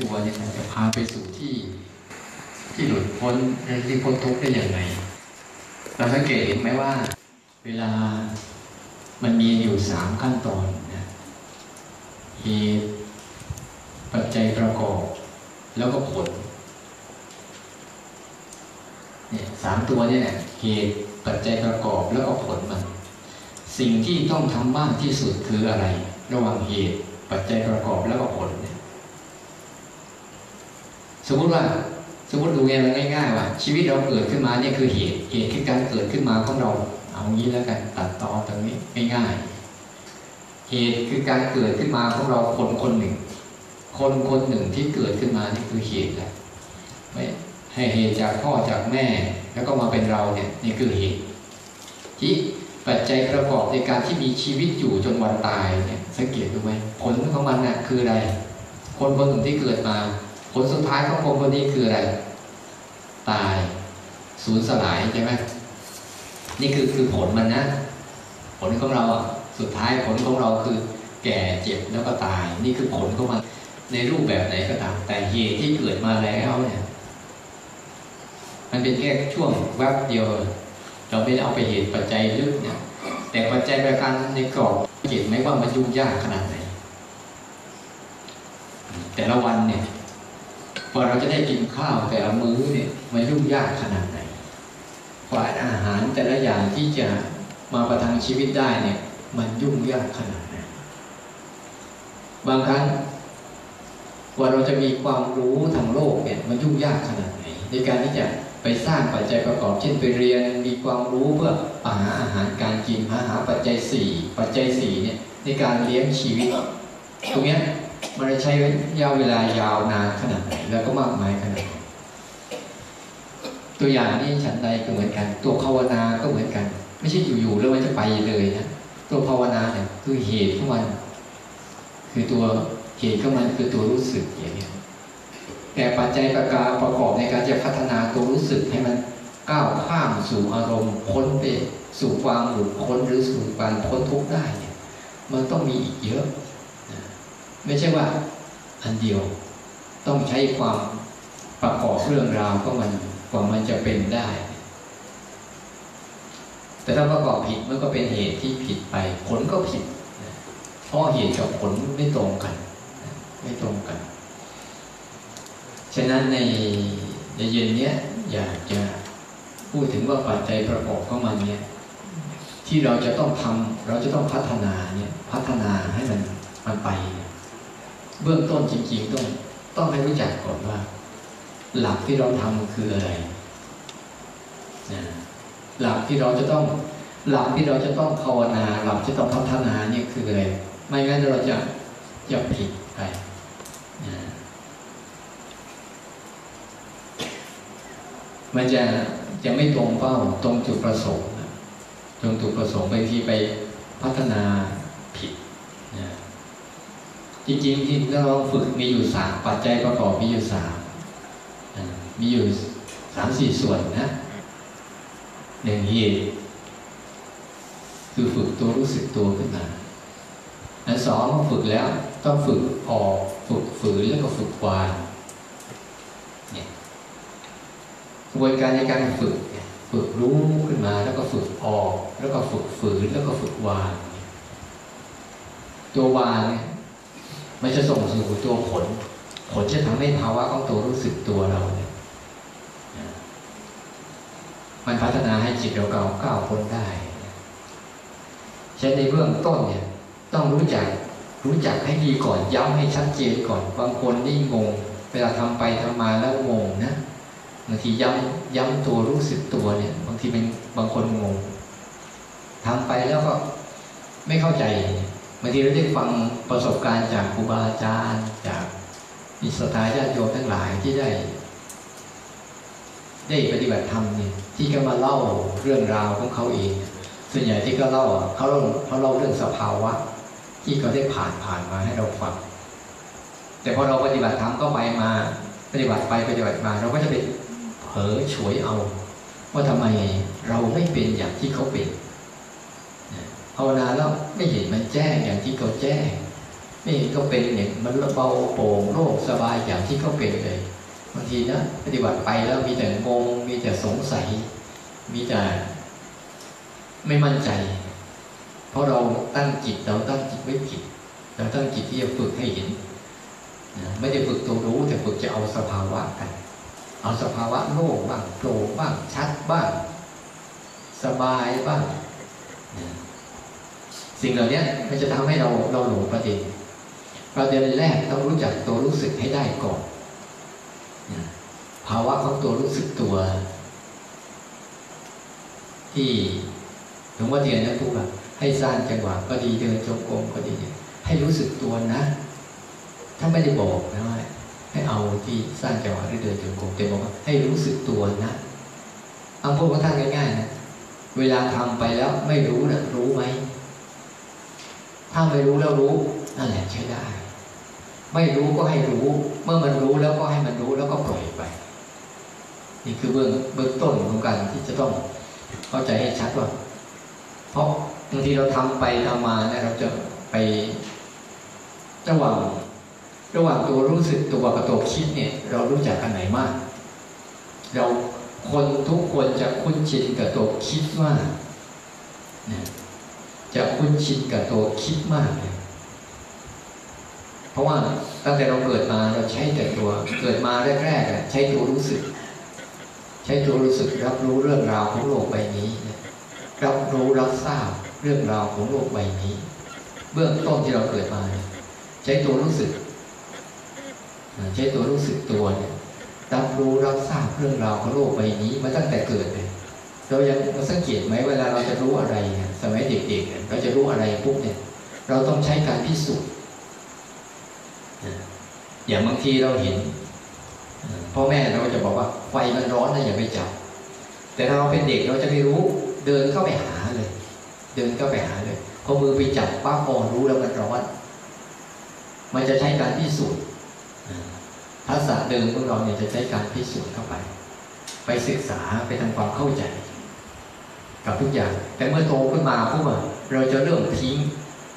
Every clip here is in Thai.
ตัวเนี่ยมันจะพาไปสู่ที่ที่หลุดพ้นที่พ้นทุกข์ได้อย่างไรเราสังเกตเห็นไหมว่า เวลามันมีอยู่สามขั้นตอนนะเหตุปัจจัยประกอบ แล้วก็ผลเนี่ยสามตัวเนี่แหละเหตุปัจจัยประกอบแล้วก็ผลมัน สิ่งที่ต้องทำมากที่สุดคืออะไร ระหว่างเหตุปัจจัยประกอบแล้วก็ผลเนี่ย สมมติว่าสมมติดูง่ายๆว่า ชีวิตเราเกิดขึ้นมาเนี่ยคือเหตุเหตุคือการเกิดขึ้นมาของเรา เอางี้แล้วกันตัดต่อตรงนี้ง่ายๆเหตุคือการเกิดขึ้นมาของเราคนคนหนึ่ง คนคนหนึ่งที่เกิดขึ้นมานี่คือเหตุแหละไม่ให้เหตุจากพ่อจากแม่ แล้วก็มาเป็นเราเนี่ยนี่คือเหตุที่ปัจจัยประกอบในการที่มีชีวิตอยู่จนวันตายเนี่ยสังเกตดูไหมผลของมันน่ะคืออะไร คนคนหนึ่งที่เกิดมา ผลสุดท้ายของคนคนนี้คืออะไร ตายสูญสลายใช่ไหมนี่คือคือผลมันนะ ผลของเราอะสุดท้ายผลของเราคือแก่เจ็บแล้วก็ตาย นี่คือผลของมันในรูปแบบไหนก็ตาม แต่เหตุที่เกิดมาแล้วเนี่ยมันเป็นแค่ช่วงแวบเดียว เราไม่ได้เอาไปเหตุปัจจัยลึกเนี่ยแต่ปัจจัยประการในกรอบเห็นไหมว่ามันยุ่งยากขนาดไหน แต่ละวันเนี่ย พอเราจะได้กินข้าวแต่ละมื้อเนี่ยมันยุ่งยากขนาดไหนกว่าอาหารแต่ละอย่างที่จะมาประทังชีวิตได้เนี่ย มันยุ่งยากขนาดไหนบางครั้งกว่าเราจะมีความรู้ทางโลกเนี่ย มันยุ่งยากขนาดไหน ในการที่จะไปสร้างปัจจัยประกอบ เช่นไปเรียนมีความรู้เพื่อหาอาหารการกินหาหาปัจจัยสี่ปัจจัยสี่เนี่ยในการเลี้ยงชีวิต ตรงเนี้ย มันใช้ยาวเวลายาวนานขนาดไหนแล้วก็มากมายขนาดไหนตัวอย่างนี้ฉันใดก็เหมือนกัน ตัวภาวนาก็เหมือนกัน ไม่ใช่อยู่ๆแล้วมันจะไปเลยนะตัวภาวนาเนี่ยคือเหตุของมัน คือตัวเหตุของมันคือตัวรู้สึกอย่างนี้แต่ปัจจัยประการประกอบในการจะพัฒนาตัวรู้สึกให้มันก้าวข้ามสู่อารมณ์พ้นไปสู่ความหลุดพ้นหรือสู่การพ้นทุกข์ได้เนี่ยมันต้องมีอีกเยอะ ไม่ใช่ว่าอันเดียวต้องใช้ความประกอบเรื่องราวก็มันกว่ามันจะเป็นได้ แต่ถ้าประกอบผิดมันก็เป็นเหตุที่ผิดไป ผลก็ผิด เพราะเหตุกับผลไม่ตรงกัน ไม่ตรงกัน ฉะนั้นในในเย็นเนี้ยอยากจะพูดถึงว่าปัจจัยประกอบของมันเนี่ยที่เราจะต้องทำเราจะต้องพัฒนาเนี่ยพัฒนาให้มันมันไปเบื้องต้นจริง ๆ ต้องต้องให้รู้จักก่อนว่า หลักที่เราทำคืออะไรนะหลักที่เราจะต้องหลักที่เราจะต้องภาวนาหลักที่ต้องพัฒนาเนี่ยคืออะไรไม่งั้นเราจะจะผิดไปนะมันจะจะไม่ตรงเป้าตรงจุดประสงค์ตรงจุดประสงค์บางทีไปพัฒนา จริงๆที่เราฝึกมีอยู่สามปัจจัยประกอบมีอยู่สามมีอยู่สามสี่ส่วนนะหนึ่งเหตุคือฝึกตัวรู้สึกตัวขึ้นมาอันสองฝึกแล้วต้องฝึกออกฝึกฝืนแล้วก็ฝึกวางเนี่ยกระบวนการในการฝึกฝึกรู้ขึ้นมาแล้วก็ฝึกออก แล้วก็ฝึกฝืนแล้วก็ฝึกวางตัววางเนี่ย มันจะส่งสู่ตัวผล ผลจะทำให้ภาวะของตัวรู้สึกตัวเราเนี่ยมันพัฒนาให้จิตเราเก่าก้าวพ้นได้ใช้ในเบื้องต้นเนี่ย ต้องรู้จักรู้จักให้ดีก่อนย้ำให้ชัดเจนก่อนบางคนนี่งง เวลาทำไปทำมาแล้วงงนะบางทีย้ำย้ำตัวรู้สึกตัวเนี่ย บางทีเป็นบางคนงงทำไปแล้วก็ไม่เข้าใจางทีเราได้ฟังประสบการณ์จากครูบาอาจารย์ จากมิสตาญาติโยมทั้งหลายที่ได้ ได้ปฏิบัติธรรมเนี่ยที่เขามาเล่าเรื่องราวของเขาเอง ส่วนใหญ่ที่เขาเล่าเขาเล่าเขาเล่าเรื่องสภาวะ ที่เขาได้ผ่านผ่านมาให้เราฟัง แต่พอเราปฏิบัติธรรมก็ไปมาปฏิบัติไปปฏิบัติมา เราก็จะไปเผลอฉวยเอา ว่าทำไมเราไม่เป็นอย่างที่เขาเป็น ภาวนาแล้วไม่เห็นมันแจ้งอย่างที่เขาแจ้งไม่เห็นเขาเป็นเนี่ยมันเบาโปร่งโล่งสบายอย่างที่เขาเป็นเลยบางทีนะปฏิบัติไปแล้วมีแต่งงมีแต่สงสัย มีแต่ไม่มั่นใจ เพราะเราตั้งจิตเราตั้งจิตไม่ผิดเราตั้งจิตที่จะฝึกให้เห็นไม่ได้ฝึกตัวรู้แต่ฝึกจะเอาสภาวะกัน เอาสภาวะโล่งบ้างโปร่งบ้างชัดบ้าง สบายบ้าง สิ่งเหล่านี้มันจะทำให้เราเราหลงประเด็นประเด็นแรกต้องรู้จักตัวรู้สึกให้ได้ก่อนภาวะของตัวรู้สึกตัว ที่หลวงพ่อเทียนนั้นพูดว่าให้สร้างจังหวะก็ดีเดินจงกรมก็ดี ให้รู้สึกตัวนะถ้านไม่ได้บอกนะว่าให้เอาที่สร้างจังหวะหรือเดินจงกรมแต่บอกว่าให้รู้สึกตัวนะเอาพูดกับท่านง่ายๆนะเวลาทำไปแล้วไม่รู้นะรู้ไหม ถ้าไม่รู้แล้วรู้นั่นแหละใช้ได้ ไม่รู้ก็ให้รู้ เมื่อมันรู้แล้วก็ให้มันรู้แล้วก็ปล่อยไป นี่คือเบื้องเบื้องต้นของการที่จะต้องเข้าใจให้ชัดว่า เพราะบางทีเราทำไปทำมาเนี่ยเราจะไประหว่างระหว่างตัวรู้สึกตัวกับตัวคิดเนี่ย เรารู้จักกันไหนมาก เราคนทุกคนจะคุ้นชินกับตัวคิดมาก จะคุ้นชินกับตัวคิดมากเลยเพราะว่าตั้งแต่เราเกิดมาเราใช้แต่ตัว เกิดมาแรกๆใช้ตัวรู้สึก ใช้ตัวรู้สึกรับรู้เรื่องราวของโลกใบนี้ รับรู้รับทราบเรื่องราวของโลกใบนี้ เบื้องต้นที่เราเกิดมา ใช้ตัวรู้สึก ใช้ตัวรู้สึกตัวเนี่ยรับรู้รับทราบเรื่องราวของโลกใบนี้มาตั้งแต่เกิดเลย เรายังสังเกตไหมเวลาเราจะรู้อะไร สมัยเด็กๆเราจะรู้อะไรปุ๊บเนี่ย เราต้องใช้การพิสูจน์อย่างบางทีเราเห็นพ่อแม่เราจะบอกว่าไฟมันร้อนนะอย่าไปจับ แต่เราเป็นเด็กเราจะไม่รู้ เดินเข้าไปหาเลย เดินเข้าไปหาเลยพอมือไปจับป้าพอรู้แล้วมันร้อนมันจะใช้การพิสูจน์ภาษาเดิมของเราเนี่ยจะใช้การพิสูจน์เข้าไป ไปศึกษาไปทำความเข้าใจ กับทุกอย่าง แต่เมื่อโตขึ้นมาพวกเราจะเริ่มทิ้ง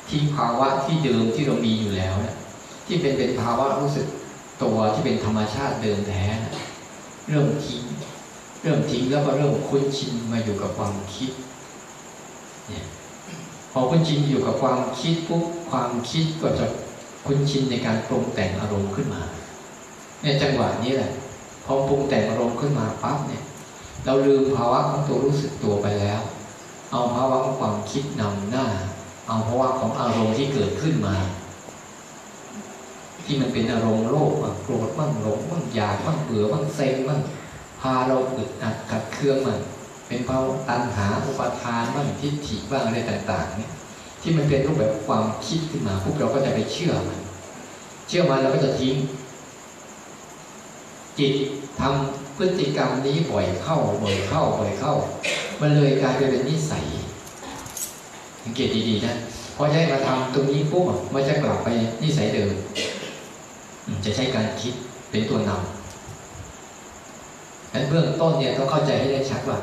ทิ้งภาวะที่เดิมที่เรามีอยู่แล้วนะที่เป็นเป็นภาวะรู้สึกตัวที่เป็นธรรมชาติเดิมแท้นะเริ่มทิ้งเริ่มทิ้งแล้วก็เริ่มคุ้นชินมาอยู่กับความคิดเนี่ยพอคุ้นชินอยู่กับความคิดปุ๊บความคิดก็จะคุ้นชินในการปรุงแต่งอารมณ์ขึ้นมาเนี่ยจังหวะนี้แหละพอปรุงแต่งอารมณ์ขึ้นมาปั๊บเนี่ย เราลืมภาวะของตัวรู้สึกตัวไปแล้ว เอาภาวะของความคิดนำหน้า เอาภาวะของอารมณ์ที่เกิดขึ้นมา ที่มันเป็นอารมณ์โลภบ้างโกรธบ้างหลงบ้างอยากบ้างเบื่อบ้างเซ็งบ้างพาเราอึดอัดขัดเคืองมันเป็นเพราะตัณหาอุปทานบ้างทิฏฐิบ้างอะไรต่าง ๆ เนี่ย ที่มันเป็นรูปแบบความคิดขึ้นมาพวกเราก็จะไปเชื่อมัน เชื่อมันเราก็จะทิ้งจิตทำ พฤติกรรมนี้บ่อยเข้าบ่อยเข้าบ่อยเข้า มันเลยกลายไปเป็นนิสัยสังเกตดีๆนะพอใช้มาทำตรงนี้ปุ๊บมันจะกลับไปนิสัยเดิม จะใช้การคิดเป็นตัวนำั้นเบื้องต้นเนี่ยต้องเข้าใจให้ได้ชัดว่า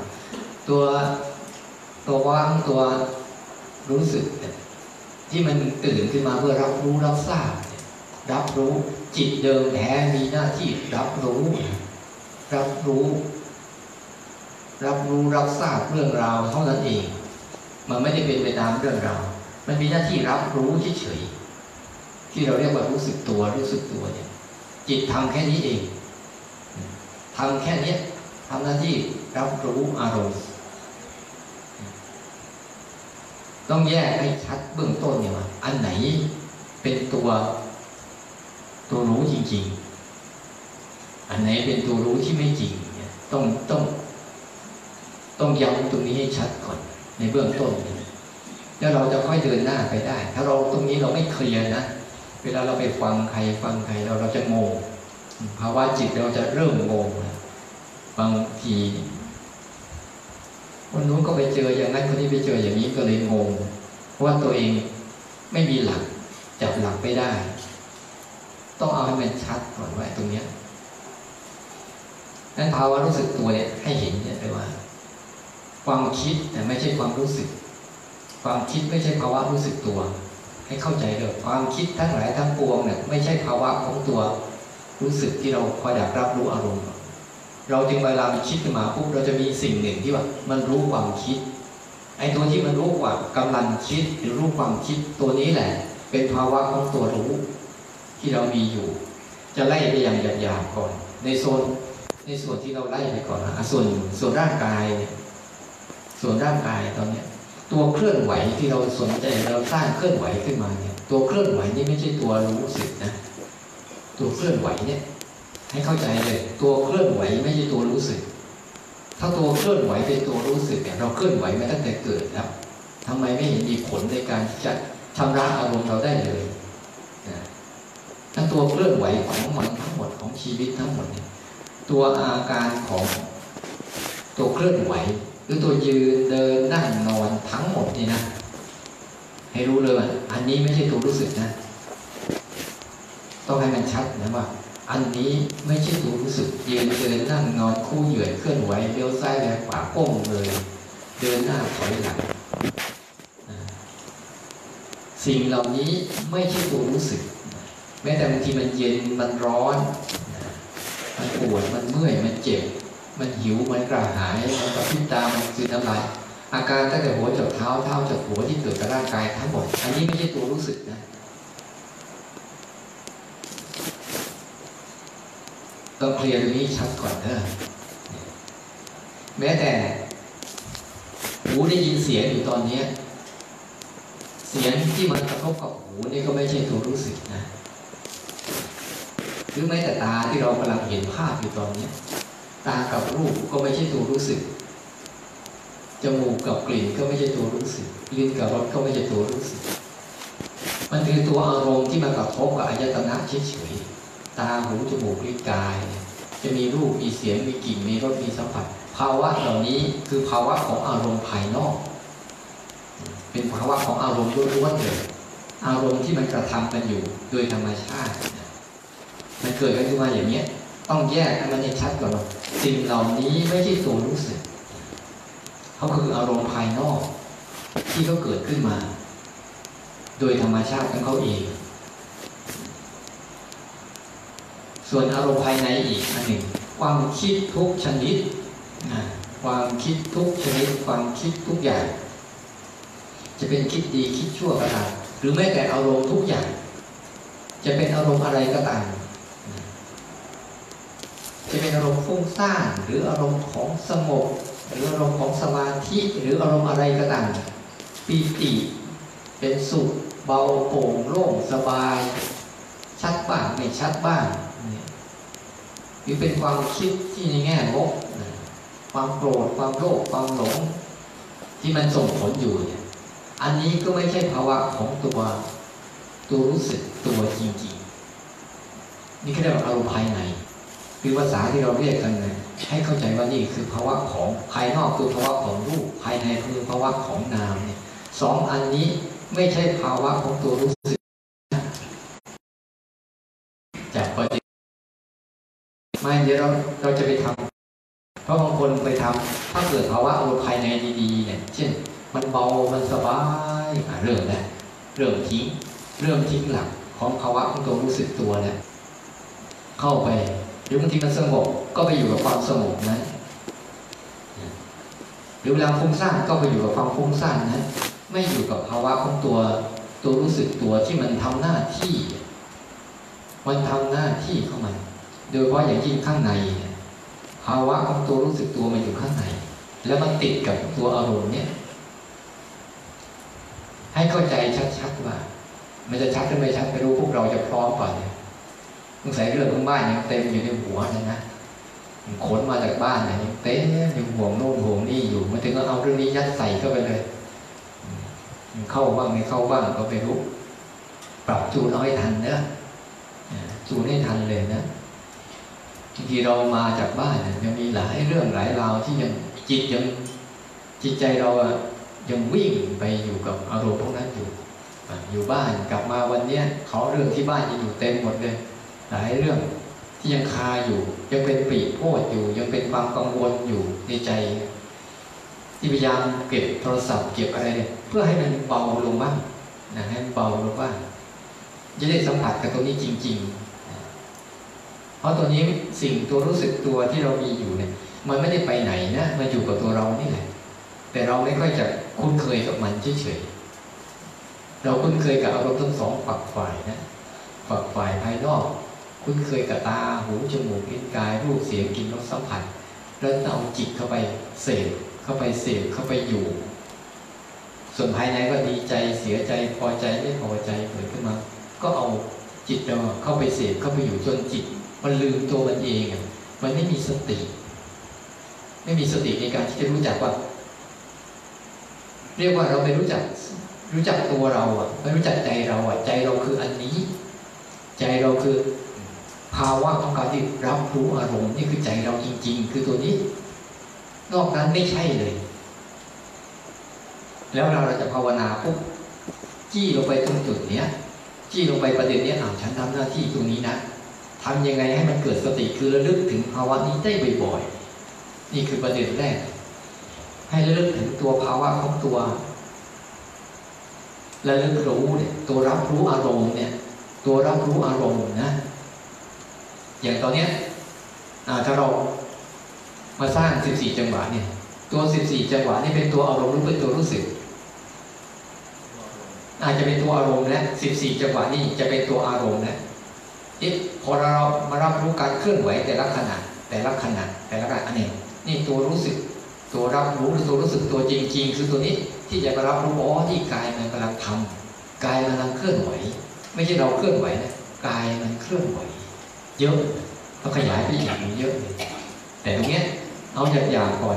ตัวตัวว่างตัวรู้สึก ที่มันตื่นขึ้นมาเพื่อรับรู้รับทราบรับรู้จิตเดิมแท้มีหน้าที่รับรู้ รับรู้ รับรู้รับทราบเรื่องราวเท่านั้นเอง มันไม่ได้เป็นไปตามเรื่องราว มันมีหน้าที่รับรู้เฉยๆที่เราเรียกว่ารู้สึกตัวรู้สึกตัวเนี่ยจิตทำแค่นี้เองทำแค่นี้ทำหน้าที่รับรู้อารมณ์ต้องแยกให้ชัดเบื้องต้นเนี่ยว่าอันไหนเป็นตัวตัวรู้จริง ๆ อันไหนเป็นตัวรู้ที่ไม่จริงเนี่ยต้องต้อง ต้องย้ำตรงนี้ให้ชัดก่อน ในเบื้องต้นแล้วเราจะค่อยเดินหน้าไปได้ ถ้าเราตรงนี้เราไม่เคลียร์นะเวลาเราไปฟังใครฟังใครเราเราจะงงภาวะจิตเราจะเริ่มงงบางทีคนนู้นก็ไปเจออย่างนั้นคนนี้ไปเจออย่างนี้ก็เลยงงเพราะว่าตัวเองไม่มีหลักจับหลักไม่ได้ตต้องเอาให้มันชัดก่อนว่าตรงเนี้ย นั้นภาวะรู้สึกตัวเนี่ยให้เห็นเนี่ยเลยว่า ความคิดแต่ไม่ใช่ความรู้สึก ความคิดไม่ใช่ภาวะรู้สึกตัว ให้เข้าใจเลยความคิดทั้งหลายทั้งปวงเนี่ยไม่ใช่ภาวะของตัวรู้สึกที่เราคอยอยากรับรู้อารมณ์ เราจึงเวลามันคิดขึ้นมาปุ๊บเราจะมีสิ่งหนึ่งที่ว่า มันรู้ความคิดไอ้ตัวที่มันรู้ว่ากำลังคิดหรือรู้ความคิดตัวนี้แหละ เป็นภาวะของตัวรู้ที่เรามีอยู่ จะไล่ไปอย่างหยาบๆก่อน ในโซน ในส่วนที่เราไล่ไปก่อนนะส่วนส่วนร่างกายเนี่ยส่วนร่างกายตอนเนี้ย ตัวเคลื่อนไหวที่เราสนใจเราสร้างเคลื่อนไหวขึ้นมาเนี่ย ตัวเคลื่อนไหวนี่ไม่ใช่ตัวรู้สึกนะ ตัวเคลื่อนไหวเนี่ย ให้เข้าใจเลย ตัวเคลื่อนไหวไม่ใช่ตัวรู้สึก ถ้าตัวเคลื่อนไหวเป็นตัวรู้สึกเนี่ยเราเคลื่อนไหวมาตั้งแต่เกิดแล้วทำไมไม่เห็นมีผลในการที่จะชำระอารมณ์เราได้เลยนะถ้าตัวเคลื่อนไหวของมันทั้งหมดของชีวิตทั้งหมดเนี่ย ตัวอาการของตัวเคลื่อนไหว หรือตัวยืนเดินนั่งนอนทั้งหมดนี่นะ ให้รู้เลยว่าอันนี้ไม่ใช่ตัวรู้สึกนะ ต้องให้มันชัดนะว่า อันนี้ไม่ใช่ตัวรู้สึก ยืนเดินนั่งนอนคู่เหยื่อเคลื่อนไหวเลี้ยวซ้ายแลขวาก้มเลย เดินหน้าถอยหลังสิ่งเหล่านี้ไม่ใช่ตัวรู้สึก แม้แต่บางทีมันเย็นมันร้อน มันปวดมันเมื่อยมันเจ็บ มันหิวมันกระหายมันกระพริบตามันคือน้ำลายอาการตั้งแต่หัวจดเท้าเท้าจดหัวที่เกิดกับร่างกายทั้งหมด อันนี้ไม่ใช่ตัวรู้สึกนะ ต้องเคลียร์ตรงนี้ชัดก่อนเถอะแม้แต่หูได้ยินเสียงอยู่ตอนนี้ เสียงที่มันกระทบกับหูนี่ก็ไม่ใช่ตัวรู้สึกนะ หรือแม้แต่ตาที่เรากำลังเห็นภาพอยู่ตอนนี้ตากับรูปก็ไม่ใช่ตัวรู้สึกจมูกกับกลิ่นก็ไม่ใช่ตัวรู้สึกลิ้นกับรสก็ไม่ใช่ตัวรู้สึก มันคือตัวอารมณ์ที่มากระทบกับอายตนะเฉยๆตาหูจมูกลิ้นกาย จะมีรูปมีเสียงมีกลิ่นมีรสมีสัมผัส ภาวะเหล่านี้คือภาวะของอารมณ์ภายนอก เป็นภาวะของอารมณ์ล้วนๆเลยอารมณ์ที่มันกระทำกันอยู่โดยธรรมชาติ มันเกิดขึ้นมาอย่างนี้ต้องแยกให้มันให้ชัดก่อนว่าสิ่งเหล่านี้ไม่ใช่ตัวรู้สึกเขาคืออารมณ์ภายนอก ที่เขาเกิดขึ้นมา โดยธรรมชาติของเขาเอง ส่วนอารมณ์ภายในอีกอันหนึ่ง ความคิดทุกชนิดความคิดทุกชนิด ความคิดทุกอย่าง จะเป็นคิดดีคิดชั่วก็ตามหรือแม้แต่อารมณ์ทุกอย่าง จะเป็นอารมณ์อะไรก็ตาม จะเป็นอารมณ์ฟุ้งซ่านหรืออารมณ์ของสงบหรืออารมณ์ของสมาธิหรืออารมณ์อะไรก็ตามปีติเป็นสุขเบาโปร่งโล่งสบาย ชัดบ้างไม่ชัดบ้างหรือเป็นความคิดที่ในแง่ลบความโกรธความโลภความหลง ที่มันส่งผลอยู่เนี่ยอันนี้ก็ไม่ใช่ภาวะของตัวตัวรู้สึกตัวจริงๆนี่คือเรียกว่าอารมณ์ภายใน คือภาษาที่เราเรียกกันเลยให้เข้าใจว่านี่คือภาวะของภายนอกคือภาวะของรูปภายในคือภาวะของนามเนี่ยสองอันนี้ไม่ใช่ภาวะของตัวรู้สึกจากปฏิไม่เดี๋ยวเราเราจะไปทำเพราะบางคนไปทำถ้าเกิดภาวะอารมณ์ภายในดีๆเนี่ยเช่น มันเบามันสบายเริ่มแล้วเริ่มทิ้งเริ่มทิ้งหลักของภาวะของตัวรู้สึกตัวเนี่ยเข้าไป หรือบางทีมันสงบก็ไปอยู่กับความสงบนั้นหรือเวลาฟุ้งซ่านก็ไปอยู่กับความฟุ้งซ่านนั้นไม่อยู่กับภาวะของตัวตัวรู้สึกตัวที่มันทำหน้าที่ มันทำหน้าที่ของมัน โดยเฉพาะอย่างยิ่งข้างใน ภาวะของตัวรู้สึกตัวมันอยู่ข้างใน แล้วมันติดกับตัวอารมณ์เนี่ย ให้เข้าใจชัดๆว่า มันจะชัดหรือไม่ชัดไม่รู้พวกเราจะพร้อมก่อนเนี่ย สงสัยเรื่องของบ้านยังเต็มอยู่ในหัวเลยนะขนมาจากบ้านเนี่ยยังเต็มอยู่ห่วงโน่นห่วงนี่อยู่มาถึงก็เอาเรื่องนี้ยัดใส่เข้าไปเลยเข้าบ้างไม่เข้าบ้างก็ไปรู้ ปรับจูนเอาให้ทันเนะจูนให้ทันเลยนะบางทีเรามาจากบ้านยังมีหลายเรื่องหลายราวที่ยังจิตยังจิตใจเรายังวิ่งไปอยู่กับอารมณ์พวกนั้นอยู่อยู่บ้านกลับมาวันเนี้ยเขาเรื่องที่บ้านยังอยู่เต็มหมดเลย หลายเรื่องที่ยังคาอยู่ ยังเป็นปีโพดอยู่ ยังเป็นความกังวลอยู่ในใจ ที่พยายามเก็บโทรศัพท์เก็บอะไรเนี่ยเพื่อให้มันเบาลงบ้างนะให้มันเบาลงบ้างจะได้สัมผัสกับตรงนี้จริง ๆ เพราะตัวนี้สิ่งตัวรู้สึกตัวที่เรามีอยู่เนี่ย มันไม่ได้ไปไหนนะมันอยู่กับตัวเรานี่แหละแต่เราไม่ค่อยจะคุ้นเคยกับมันเฉยๆเราคุ้นเคยกับอารมณ์ทั้งสองฝักฝ่ายนะฝักฝ่ายภายนอก คุ้นเคยกับตาหูจมูกลิ้นกาย รูปเสียงกลิ่นรสสัมผัสแล้วเอาจิตเข้าไปเสพเข้าไปเสพเข้าไปอยู่ ส่วนภายในก็ดีใจเสียใจพอใจไม่พอใจเกิดขึ้นมา ก็เอาจิตเราเข้าไปเสพเข้าไปอยู่จนจิต มันลืมตัวมันเองมันไม่มีสติ ไม่มีสติในการที่จะรู้จักว่า เรียกว่าเราไม่รู้จักรู้จักตัวเราอะไม่รู้จักใจเราอะใจเราคืออันนี้ ใจเราคือ ภาวะของการที่รับรู้อารมณ์นี่คือใจเราจริง ๆ คือตัวนี้ นอกนั้นไม่ใช่เลย แล้วเราเราจะภาวนาปุ๊บจี้ลงไปตรงจุดเนี้ยจี้ลงไปประเด็นเนี้ยอ่าฉันทำหน้าที่ตรงนี้นะทำยังไงให้มันเกิดสติคือระลึกถึงภาวะนี้ได้บ่อยๆนี่คือประเด็นแรก ให้ระลึกถึงตัวภาวะของตัวระลึกรู้เนี่ยตัวรับรู้อารมณ์เนี่ย ตัวรับรู้อารมณ์นะ อย่างตอนเนี้ยถ้าเรามาสร้าง 14 จังหวะเนี่ย ตัว 14 จังหวะนี่เป็นตัวอารมณ์หรือเป็นตัวรู้สึก อาจจะเป็นตัวอารมณ์และ14 จังหวะนี่จะเป็นตัวอารมณ์และนี่พอเรามารับรู้การเคลื่อนไหวแต่ละขณะแต่ละขณะแต่ละขณะอันนี้นี่ตัวรู้สึก ตัวรับรู้หรือตัวรู้สึกตัวจริงๆคือตัวนี้ที่จะมารับรู้อ๋อที่กายมันกำลังทำกายมันกำลังเคลื่อนไหว ไม่ใช่เราเคลื่อนไหวนะกายมันเคลื่อนไหว เยอะ ก็ขยายไปอีกเยอะ แต่ตรงเนี้ยเอาจากอย่างก่อน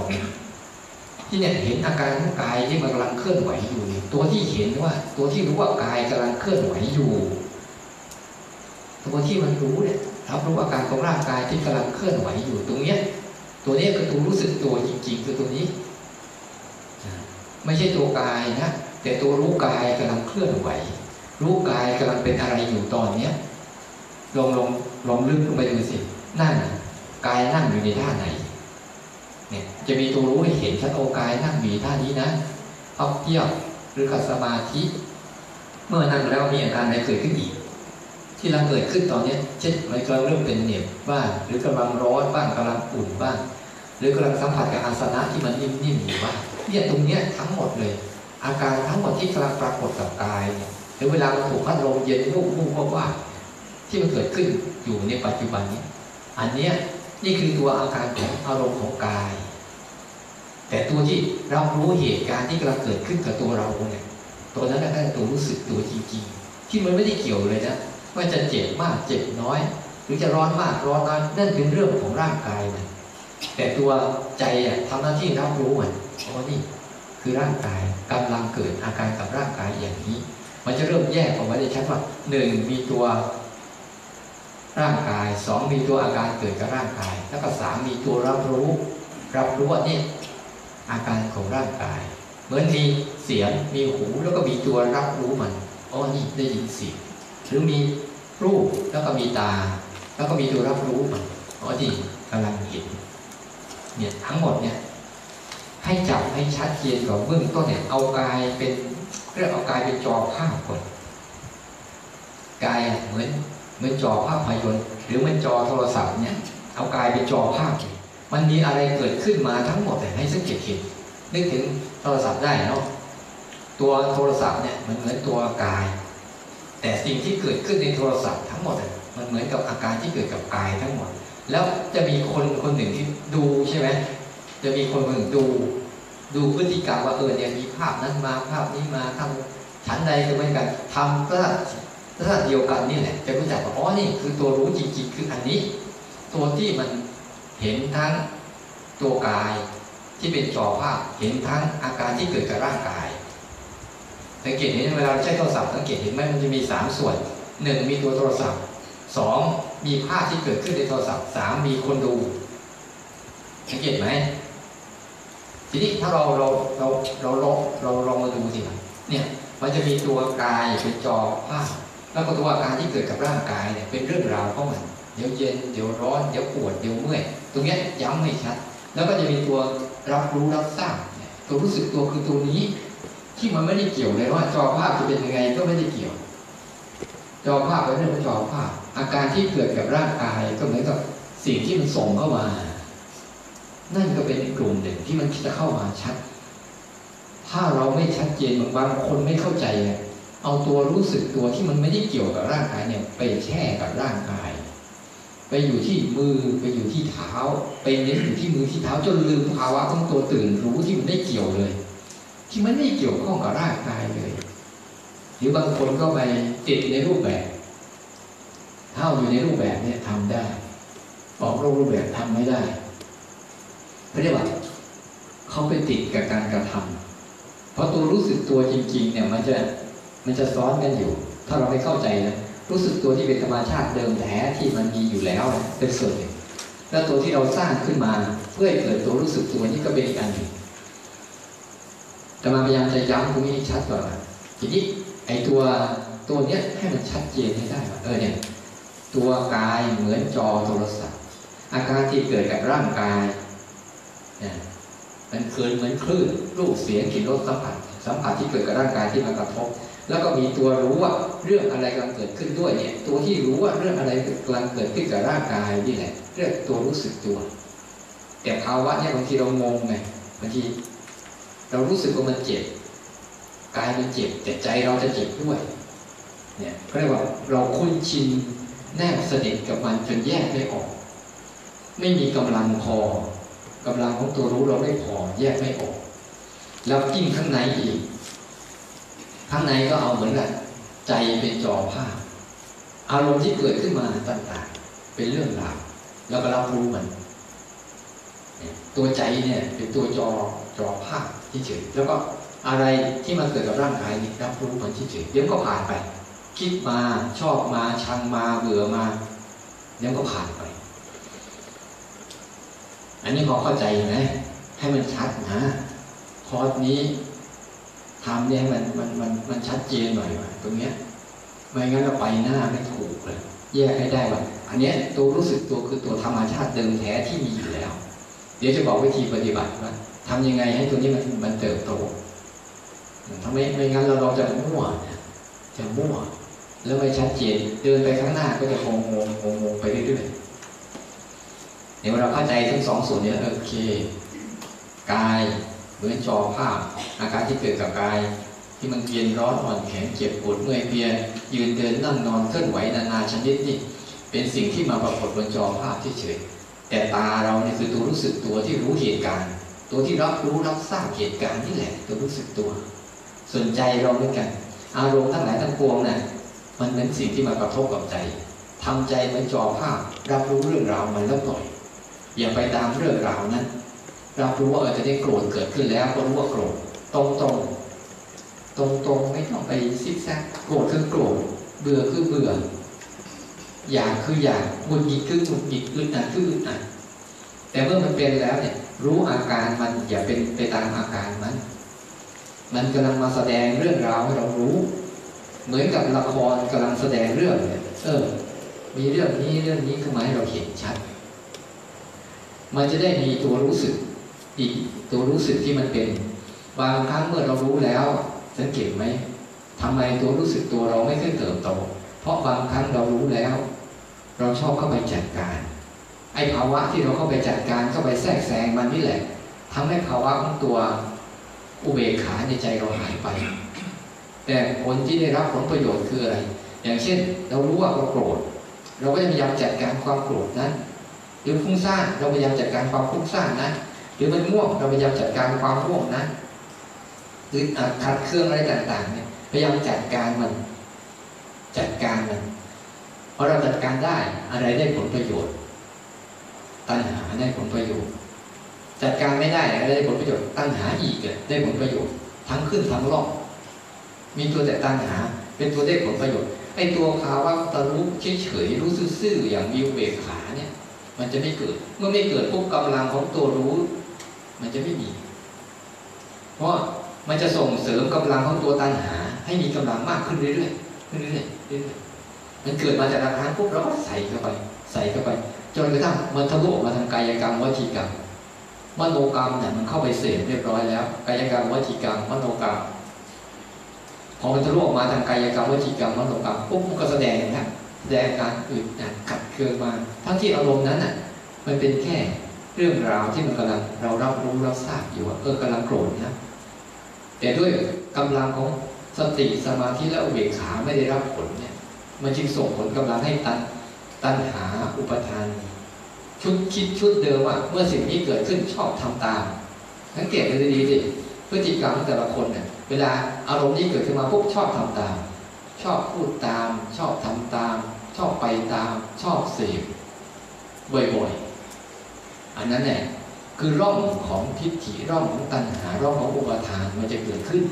ที่เนี่ยเห็นอาการของกายที่มันกำลังเคลื่อนไหวอยู่นี่ตัวที่เห็นว่า ตัวที่รู้ว่ากายกำลังเคลื่อนไหวอยู่ ตัวที่มันรู้เนี่ยรับรู้อาการของร่างกายที่กำลังเคลื่อนไหวอยู่ตรงเนี้ย ตัวนี้คือตัวรู้สึกตัวจริงๆคือตัวนี้ ไม่ใช่ตัวกายนะแต่ตัวรู้กายกำลังเคลื่อนไหว รู้กายกำลังเป็นอะไรอยู่ตอนเนี้ยลองลองลองลึกลงไปดูสิ นั่งกายนั่งอยู่ในท่าไหน เนี่ย จะมีตัวรู้ให้เห็นชัดโอกายนั่งมีท่านี้นะเอาเทียบหรือขัดสมาธิ เมื่อนั่งแล้วมีอาการอะไรเกิดขึ้นอีก ที่เราเกิดขึ้นตอนนี้เช่นมันกำลังเริ่มเป็นเหน็บบ้างหรือกำลังร้อนบ้างกำลังอุ่นบ้าง หรือกำลังสัมผัสกับอาสนะที่มันนิ่มๆอยู่บ้างเนี่ยตรงเนี้ยทั้งหมดเลย อาการทั้งหมดที่กำลังปรากฏกับกายเนี่ยหรือเวลาเราถูกพัดลมเย็นวูบวูบว่าที่มันเกิดขึ้นอยู่ในปัจจุบันนี้ อันเนี้ยนี่คือตัวอาการของอารมณ์ของกาย แต่ตัวที่เรารู้เหตุการณ์ที่กำลังเกิดขึ้นกับตัวเราเนี่ยตัวนั้นก็คือตัวรู้สึกตัวจริงๆ ที่มันไม่ได้เกี่ยวเลยนะว่าจะเจ็บมากเจ็บน้อย หรือจะร้อนมากร้อนน้อยนั่นเป็นเรื่องของร่างกายมันแต่ตัวใจอะทำหน้าที่รับรู้มันเพราะนี่คือร่างกายกำลังเกิดอาการกับร่างกายอย่างนี้ มันจะเริ่มแยกออกมาได้ชัดว่าหนึ่งมีตัว ร่างกายสองมีตัวอาการเกิดกับร่างกาย แล้วก็สามมีตัวรับรู้ รับรู้ว่านี่อาการของร่างกาย เหมือนมีเสียงมีหูแล้วก็มีตัวรับรู้มันอ๋อนี่ได้ยินเสียงหรือมีรูปแล้วก็มีตา แล้วก็มีตัวรับรู้มันอ๋อนี่กำลังเห็นเนี่ยทั้งหมดเนี่ยให้จับให้ชัดเจนก่อนเบื้องต้นเนี่ยเอากายเป็นเรียกเอากายเป็นจอภาพก่อนกายเหมือน เหมือนจอภาพยนตร์หรือเหมือนจอโทรศัพท์เนี่ยเอากายเป็นจอภาพมันมีอะไรเกิดขึ้นมาทั้งหมดแต่ให้สังเกตเห็นนึกถึงโทรศัพท์ได้เนาะตัวโทรศัพท์เนี่ยมันเหมือนตัวกาย แต่สิ่งที่เกิดขึ้นในโทรศัพท์ทั้งหมดมันเหมือนกับอาการที่เกิดกับกายทั้งหมด แล้วจะมีคนคนหนึ่งที่ดูใช่ไหมจะมีคนคนหนึ่งดู ดูพฤติกรรมว่าเออเนี่ยมีภาพนั้นมาภาพนี้มาทำชั้นใดก็เหมือนกันทำก็ ลักษณะเดียวกันนี่แหละจะรู้จักว่าอ๋อนี่คือตัวรู้จริงๆคืออันนี้ ตัวที่มันเห็นทั้งตัวกายที่เป็นจอภาพเห็นทั้งอาการที่เกิดกับร่างกาย สังเกตเห็นเวลาใช้โทรศัพท์สังเกตเห็นไหมมันจะมีสามส่วนหนึ่งมีตัวโทรศัพท์สองมีภาพที่เกิดขึ้นในโทรศัพท์สามมีคนดู สังเกตไหมทีนี้ถ้าเราเราเราเราเราเราลองมาดูสิเนี่ยมันจะมีตัวกายเป็นจอภาพ แล้วก็ตัวอาการที่เกิดกับร่างกายเนี่ยเป็นเรื่องราวของมันเดี๋ยวเย็นเดี๋ยวร้อนเดี๋ยวปวดเดี๋ยวเมื่อยตรงนี้ย้ำให้ชัด แล้วก็จะมีตัวรับรู้รับทราบตัวรู้สึกตัวคือตัวนี้ ที่มันไม่ได้เกี่ยวเลยว่า จอภาพจะเป็นยังไงก็ไม่ได้เกี่ยว จอภาพเป็นเรื่องของจอภาพ อาการที่เกิดกับร่างกายก็เหมือนกับสิ่งที่มันส่งเข้ามา นั่นก็เป็นกลุ่มหนึ่งที่มันจะเข้ามาชัด ถ้าเราไม่ชัดเจนบางคนไม่เข้าใจอะ เอาตัวรู้สึกตัวที่มันไม่ได้เกี่ยวกับร่างกายเนี่ย ไปแช่กับร่างกาย ไปอยู่ที่มือไปอยู่ที่เท้า ไปเน้นอยู่ที่มือที่เท้าจนลืมภาวะของตัวตื่นรู้ที่มันไม่เกี่ยวเลย ที่มันไม่เกี่ยวข้องกับร่างกายเลย หรือบางคนก็ไปติดในรูปแบบถ้าอยู่ในรูปแบบเนี่ยทำได้ออกรูปแบบทำไม่ได้เรียกว่าเขาไปติดกับการกระทำเพราะตัวรู้สึกตัวจริง ๆ เนี่ยมันจะ มันจะซ้อนกันอยู่ ถ้าเราไม่เข้าใจนะรู้สึกตัวที่เป็นธรรมชาติเดิมแท้ที่มันมีอยู่แล้วเป็นส่วนหนึ่งแล้วตัวที่เราสร้างขึ้นมาเพื่อเกิดตัวรู้สึกตัวนี่ก็เป็นอีกอันหนึ่งแต่มาพยายามจะย้ำตรงนี้ให้ชัดก่อนทีนี้ไอ้ตัวตัวเนี้ยให้มันชัดเจนให้ได้ว่าเออเนี่ยตัวกายเหมือนจอโทรศัพท์ อาการที่เกิดกับร่างกายเนี่ยมันเกิดเหมือนคลื่นรูปเสียงกลิ่นรสสัมผัสสัมผัสที่เกิดกับร่างกายที่มากระทบ แล้วก็มีตัวรู้ว่าเรื่องอะไรกำลังเกิดขึ้นด้วยเนี่ย ตัวที่รู้ว่าเรื่องอะไรกำลังเกิดขึ้นกับร่างกายนี่แหละเรียกตัวรู้สึกตัว แต่ภาวะเนี่ยบางทีเรางงไงบางทีเรารู้สึกว่ามันเจ็บกายมันเจ็บแต่ใจเราจะเจ็บด้วย เนี่ยก็เรียกว่าเราคุ้นชินแนบสนิทกับมันจนแยกไม่ออก ไม่มีกำลังพอกำลังของตัวรู้เราไม่พอแยกไม่ออก แล้วยิ่งข้างในอีก ข้างในก็เอาเหมือนกันใจเป็นจอภาพ อารมณ์ที่เกิดขึ้นมาต่างๆ เป็นเรื่องราวแล้วก็รับรู้มัน ตัวใจเนี่ยเป็นตัวจอจอภาพที่เฉยแล้วก็อะไรที่มันเกิดกับร่างกายนี่รับรู้มันที่เฉยเดี๋ยวก็ผ่านไป คิดมาชอบมาชังมาเบื่อมาเดี๋ยวก็ผ่านไป อันนี้พอเข้าใจไหมให้มันชัดนะคอร์สนี้ ทำเนี่ยมันมันมันมันชัดเจนหน่อยว่าตรงเนี้ยไม่งั้นเราไปหน้าไม่ถูกเลยแยกให้ได้ว่าอันเนี้ยตัวรู้สึกตัวคือตัวธรรมชาติเดิมแท้ที่มีอยู่แล้ว เดี๋ยวจะบอกวิธีปฏิบัติว่าทำยังไงให้ตัวนี้มันมันเติบโตถ้าไม่ไม่งั้นเราเราจะมั่วจะมั่วแล้วไม่ชัดเจนเดินไปข้างหน้าก็จะงงงงงงไปเรื่อยๆเดี๋ยวเราเข้าใจทั้งสองส่วนนี้โอเคกาย เหมือนจอภาพอาการที่เกิดกับกาย ที่มันเย็นร้อนอ่อนแข็งเจ็บปวดเมื่อยเพลียยืนเดินนั่งนอนเคลื่อนไหวนานาชนิดนี่เป็นสิ่งที่มาปรากฏบนจอภาพที่เฉยแต่ตาเราเนี่ยคือตัวรู้สึกตัวที่รู้เหตุการณ์ ตัวที่รับรู้รับทราบเหตุการณ์นี่แหละตัวรู้สึกตัว สนใจเราเหมือนกัน อารมณ์ทั้งหลายทั้งปวงนะ่ะมันเป็นสิ่งที่มากระทบกับใจทำใจเหมือนจอภาพ รับรู้เรื่องราวมันแล้วปล่อยอย่าไปตามเรื่องราวนั้น รับรู้ว่าเออจะได้โกรธเกิดขึ้นแล้วก็รู้ว่าโกรธตรงตรงตรงตรงไม่ต้องไปซิกแซกโกรธคือโกรธเบื่อคือเบื่อ อยากคืออยากหงุดหงิดคือหงุดหงิดอึดอัดคืออึดอัดแต่เมื่อมันเป็นแล้วเนี่ย รู้อาการมันอย่าเป็นไปตามอาการมัน มันกำลังมาแสดงเรื่องราวให้เรารู้ เหมือนกับละครกำลังแสดงเรื่องเนี่ยเออ มีเรื่องนี้เรื่องนี้ขึ้นมาให้เราเห็นชัด มันจะได้มีตัวรู้สึก อีกตัวรู้สึกที่มันเป็น บางครั้งเมื่อเรารู้แล้ว สังเกตไหมทำไมตัวรู้สึกตัวเราไม่ขึ้นเติบโต เพราะบางครั้งเรารู้แล้ว เราชอบเข้าไปจัดการ ไอ้ภาวะที่เราเข้าไปจัดการเข้าไปแทรกแซงมันนี่แหละทำให้ภาวะของตัวอุเบกขาในใจเราหายไป แต่ผลที่ได้รับผลประโยชน์คืออะไร อย่างเช่น เรารู้ว่าเราโกรธ เราก็จะพยายามจัดการความโกรธนั้น หรือฟุ้งซ่านเราพยายามจัดการความฟุ้งซ่านนั้น หรือมันง่วงเราพยายามจัดการความง่วงนั้นหรือขัดเครื่องอะไรต่าง ๆ เนี่ยพยายามจัดการมัน จัดการมันเพอเราจัดการได้อะไรได้ผลประโยชน์ ตัณหาได้ผลประโยชน์ จัดการไม่ได้อะไรได้ผลประโยชน์ ตัณหาอีกได้ผลประโยชน์ ทั้งขึ้นทั้งล่องมีตัวแต่ตัณหา เป็นตัวได้ผลประโยชน์ไอ้ตัวภาวะตะรู้เฉยๆรู้ซื่อๆอย่างวิวเบกขาเนี่ย มันจะไม่เกิด เมื่อไม่เกิดพวกกำลังของตัวรู้ มันจะไม่มี เพราะมันจะส่งเสริมกำลังของตัวตัณหา ให้มีกำลังมากขึ้นเรื่อยๆขึ้นเรื่อยๆเรื่อยๆมันเกิดมาจากอาการปุ๊บเราก็ใส่เข้าไป ใส่เข้าไป จนกระทั่งมันทะลุออกมาทางกายกรรมวจีกรรมมโนกรรมเนี่ยมันเข้าไปเสพเรียบร้อยแล้ว กายกรรมวจีกรรมมโนกรรมพอมันทะลุออกมาทางกายกรรมวจีกรรมมโนกรรมปุ๊บมันก็แสดงนะแสดงการอึดอัดขัดเคืองมา ทั้งที่อารมณ์นั้นน่ะ มันเป็นแค่ เรื่องราวที่มันกำลังเรารับรู้รับทราบอยู่ว่าเออกำลังโกรธนะแต่ด้วยกำลังของสติสมาธิและอุเบกขาไม่ได้รับผลเนี่ย มันจึงส่งผลกำลังให้ตันตันหาอุปทาน ชุดคิดชุดเดิมว่าเมื่อสิ่งนี้เกิดขึ้นชอบทำตามสังเกตดูดีๆสิพฤติกรรมของแต่ละคนเนี่ยเวลาอารมณ์นี้เกิดขึ้นมาปุ๊บชอบทำตาม ชอบพูดตาม ชอบทำตาม ชอบไปตาม ชอบเสพบ่อยๆ อันนั้นเนี่ยคือร่องของทิฏฐิร่องของตัณหาร่องของอุปทานมันจะเกิดขึ้น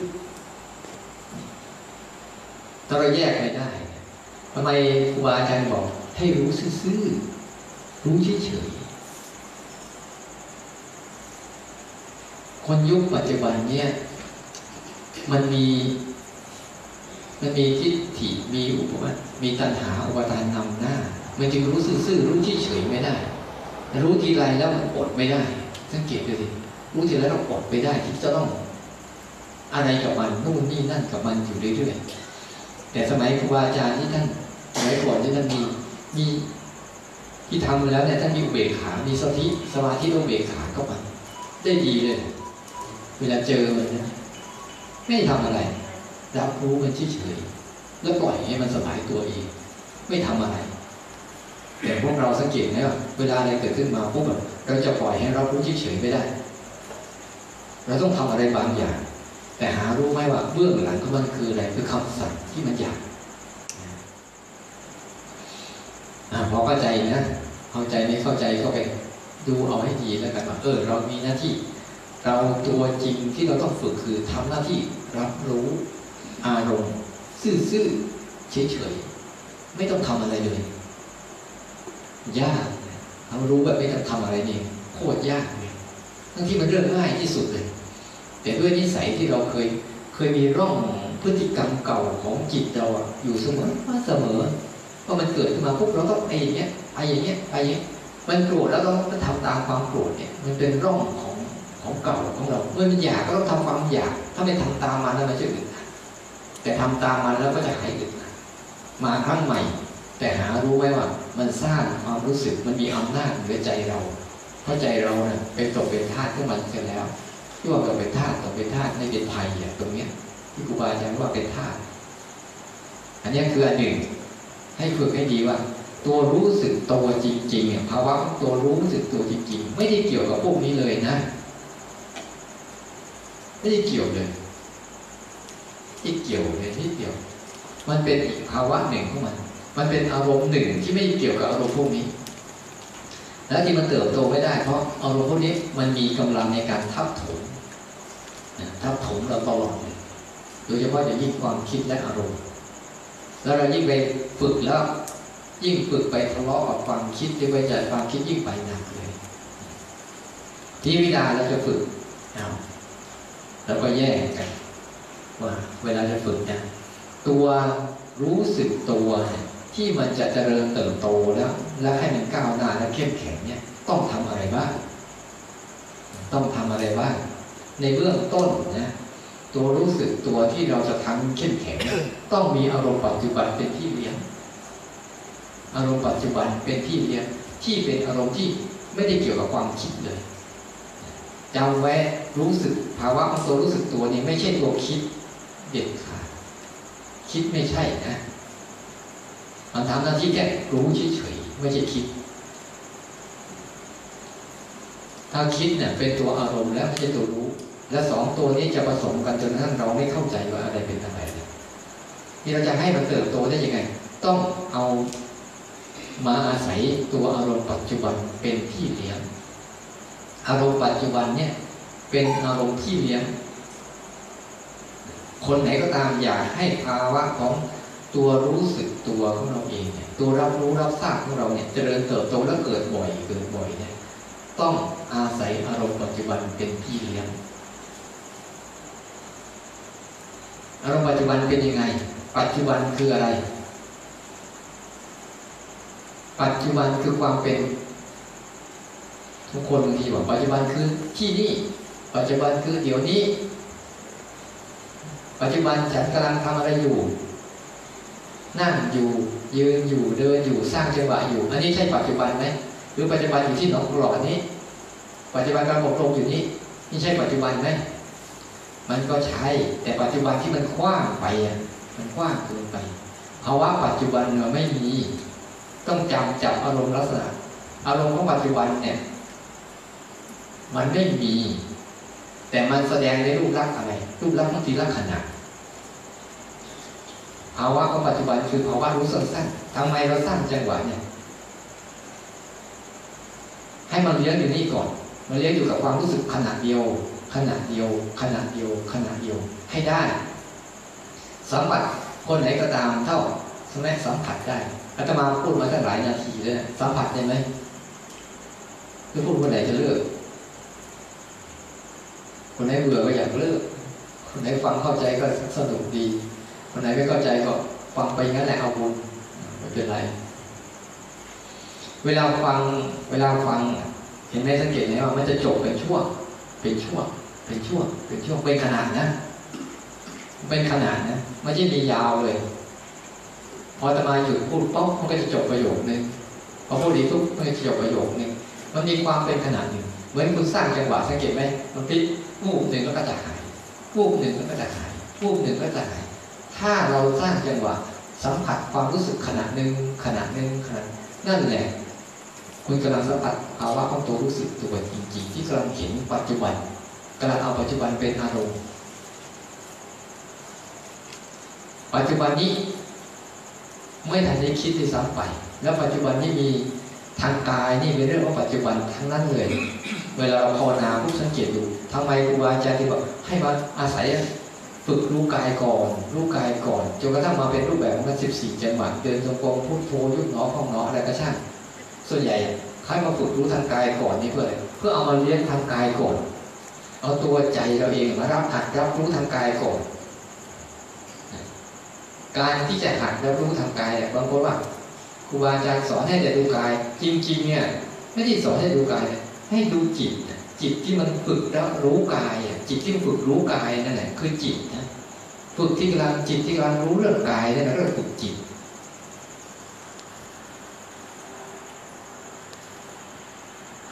ถ้าเราแยกไม่ได้ทำไมครูบาอาจารย์บอกให้รู้ซื่อๆรู้เฉยๆคนยุคปัจจุบันเนี่ยมันมีมันมีทิฏฐิมีอุปมามีตัณหาอุปทานนำหน้า มันจึงรู้ซื่อๆรู้เฉยๆไม่ได้ รู้ทีไรแล้วมันอดไม่ได้ สังเกตดูสิรู้ทีไรเราอดไม่ได้ที่จะต้องอะไรกับมันนู่นนี่นั่นกับมันอยู่เรื่อยๆแต่สมัยครูบาอาจารย์ที่ท่านสมัยก่อนที่ท่านมีมีที่ทำแล้วเนี่ยท่านมีอุเบกขา มีสติสมาธิอุเบกขาเข้ามาได้ดีเลย เวลาเจอมันนี่ยไม่ทำอะไรรับรู้มันเฉยๆแล้วปล่อยให้มันสบายตัวเอง ไม่ทำอะไร แต่พวกเราสังเกตไหมว่าเวลาอะไรเกิดขึ้นมาพวกแบเราจะปล่อยให้รับรู้เฉยๆไม่ได้ เราต้องทำอะไรบางอย่าง แต่หารู้ไหมว่าเบื้องหลังของมันคืออะไรคือคำสั่งที่มันอยากพอเข้าใจนะเข้าใจไม่เข้าใจก็ไปดูเอาให้ดีแล้วกันว่าเออ เรามีหน้าที่ เราตัวจริงที่เราต้องฝึกคือทำหน้าที่รับรู้อารมณ์ซื่อๆเฉยๆไม่ต้องทำอะไรเลย ยากเรารู้แบบไม่ต้องทำอะไรนี่โคตรยากเลยทั้งที่มันเรื่องง่ายที่สุดเลย แต่ด้วยนิสัยที่เราเคยเคยมีร่องพฤติกรรมเก่าของจิตเราอยู่เสมอมาเสมอพอมันเกิดขึ้นมาปุ๊บเราต้องไอ้อย่างเงี้ยไอ้อย่างเงี้ยไอ้อย่างเงี้ยมันโกรธแล้วเราต้องทำตามความโกรธเนี่ย มันเป็นร่องของของเก่าของเรา เมื่อมันอยากก็ต้องทำความอยาก ถ้าไม่ทำตามมันแล้วมันจะอึดแต่ทำตามมันแล้วก็จะหายอึดมาครั้งใหม่ แต่หารู้ไหมว่ามันสร้างความรู้สึกมันมีอำนาจเหนือใจเรา เพราะใจเราเนี่ยเป็นตกเป็นทาสของมันกันแล้วที่ว่าตกเป็นทาสตกเป็นทาสไม่เป็นภัยอะตรงเนี้ยที่ครูบาอาจารย์ว่าเป็นทาสอันนี้คืออันหนึ่ง ให้ฝึกให้ดีว่า ตัวรู้สึกตัวจริงๆเนี่ยภาวะของตัวรู้สึกตัวจริงๆ ไม่ได้เกี่ยวกับพวกนี้เลยนะ ไม่ได้เกี่ยวเลยที่เกี่ยวเลยที่เกี่ยว มันเป็นอีกภาวะหนึ่งของมัน มันเป็นอารมณ์หนึ่งที่ไม่เกี่ยวกับอารมณ์พวกนี้ แล้วที่มันเติบโตไม่ได้ เพราะอารมณ์พวกนี้มันมีกำลังในการทับถมทับถมเราตลอดเลยโดยเฉพาะอย่างยิ่งความคิดและอารมณ์ แล้วเรายิ่งไปฝึกแล้วยิ่งฝึกไปทะเลาะกับความคิดยิ่ไปจัดความคิดยิ่งไปหนักเลย ที่วิดาเราจะฝึกเอาแล้วก็แยกกันว่าเวลาจะฝึกเนี่ยตัวรู้สึกตัวเนี่ย ที่มันจะเจริญเติบโตแล้ว และให้มันก้าวหน้าและเข้มแข็งเนี่ยต้องทำอะไรบ้างต้องทำอะไรบ้างในเบื้องต้นนะตัวรู้สึกตัวที่เราจะทำเข้มแข็งต้องมีอารมณ์ปัจจุบันเป็นที่เลี้ยง อารมณ์ปัจจุบันเป็นที่เลี้ยงที่เป็นอารมณ์ที่ไม่ได้เกี่ยวกับความคิดเลยจำไว้รู้สึกภาวะของตัวรู้สึกตัวนี้ไม่ใช่ตัวคิดเด็ดขาดคิดไม่ใช่นะ มันทำหน้าที่แค่รู้เฉยๆไม่ใช่คิด ถ้าคิดเนี่ยเป็นตัวอารมณ์แล้วไม่ใช่ตัวรู้ และสองตัวนี้จะผสมกันจนกระทั่งเราไม่เข้าใจว่าอะไรเป็นอะไรนี่เราจะให้มันเติบโตได้ยังไง ต้องเอามาอาศัยตัวอารมณ์ปัจจุบันเป็นที่เลี้ยง อารมณ์ปัจจุบันเนี่ย เป็นอารมณ์ที่เลี้ยง คนไหนก็ตามอยากให้ภาวะของ ตัวรู้สึกตัวของเราเองเนี่ยตัวรับรู้รับทราบของเราเนี่ยจเจริญเติบโตแล้วเกิดบ่อยเกิดบ่อยเนี่ยต้องอาศัยอารมณ์ปัจจุบันเป็นพี่เลี้ยงอารมณ์ปัจจุบันเป็นยังไง ปัจจุบันคืออะไร ปัจจุบันคือความเป็น ทุกคนบางทีบอกปัจจุบันคือที่นี่ ปัจจุบันคือเดี๋ยวนี้ ปัจจุบันฉันกำลังทำอะไรอยู่ นั่งอยู่ยืนอยู่เดินอยู่สร้างจังหวะอยู่ อันนี้ใช่ปัจจุบันไหมหรือปัจจุบันอยู่ที่หนองกรอนี้ ปัจจุบันกำลังอบรมอยู่นี้นี่ใช่ปัจจุบันไหมมันก็ใช่แต่ปัจจุบันที่มันกว้างไปอะมันกว้างเกินไปภาวะปัจจุบันเราไม่มี ต้องจำจับอารมณ์ลักษณะ อารมณ์ของปัจจุบันเนี่ย มันไม่มี แต่มันแสดงในรูปลักษณ์อะไร รูปลักษณ์ของทีละขณะ ภาวะของปัจจุบันคือภาวะรู้สั้นๆทำไมเราสร้างจังหวะเนี่ย ให้มันเลี้ยงอยู่นี่ก่อน มันเลี้ยงอยู่กับความรู้สึกขณะเดียว ขณะเดียว ขณะเดียว ขณะเดียว ให้ได้ สัมผัสคนไหนก็ตามเท่าสมัยสัมผัสได้อาตมาพูดมาตั้งหลายนาทีแล้วสัมผัสได้ไหมหรือพูดคนไหนจะเลิก คนไหนเบื่อก็อยากเลิก คนไหนฟังเข้าใจก็สนุกดี คนไหนไม่เข้าใจก็ฟังไปงั้นแหละเอาบุญไม่เป็นไร เวลาฟังเวลาฟัง เห็นไหมสังเกตไหมว่ามันจะจบเป็นช่วงเป็นช่วงเป็นช่วงเป็นช่วงเป็นขนาดนะเป็นขนาดนะไม่ใช่มียาวเลย พอจะมาหยุดพูดป๊อกมันก็จะจบประโยคนึงพอพูดดีปุ๊บมันก็จะจบประโยคนึงมันมีความเป็นขนาดหนึ่งเหมือนคุณสร้างจังหวะสังเกตไหมมันพลิกวูบหนึ่งแล้วก็จะหายวูบหนึ่งแล้วก็จะหายวูบหนึ่งก็จะหาย ถ้าเราสร้างจังหวะสัมผัสความรู้สึกขนาดหนึ่งขนาดหนึ่งขนาดนั่นแหละ คุณกำลังสัมผัสภาวะของตัวรู้สึกตัวจริงๆที่กำลังเห็นปัจจุบันกำลังเอาปัจจุบันเป็นอารมณ์ ปัจจุบันนี้ไม่ทันได้คิดที่ซ้ำไป แล้วปัจจุบันนี้มีทางกายนี่เป็นเรื่องของปัจจุบันทั้งนั้นเลย เวลาเราภาวนาผู้สังเกตดูทำไมครูบาอาจารย์ที่บอกให้มาอาศัย ฝึกรู้กายก่อนรู้กายก่อนจนกระทั่งมาเป็นรูปแบบของสิบสี่จังหวะเดินจงกรมพุทโธยุบหนอพองหนออะไรก็ช่างส่วนใหญ่ใครมาฝึกรู้ทางกายก่อนนี่เพื่ออะไรเพื่อเอามาเลี้ยงทางกายก่อนเอาตัวใจเราเองมารับหัดรับรู้ทางกายก่อนการที่จะหัดรับรู้ทางกายบางคนว่าครูบาอาจารย์สอนให้แต่ดูกาย จริงๆเนี่ยไม่ได้สอนให้ดูกาย ให้ดูจิตจิตที่มันฝึกแล้วรู้กาย จิตที่ฝึกรู้กายนั่นแหละคือจิตนะฝึกที่กำลังจิตที่กำลังรู้เรื่องกายนั่นแหละเรื่องฝึกจิต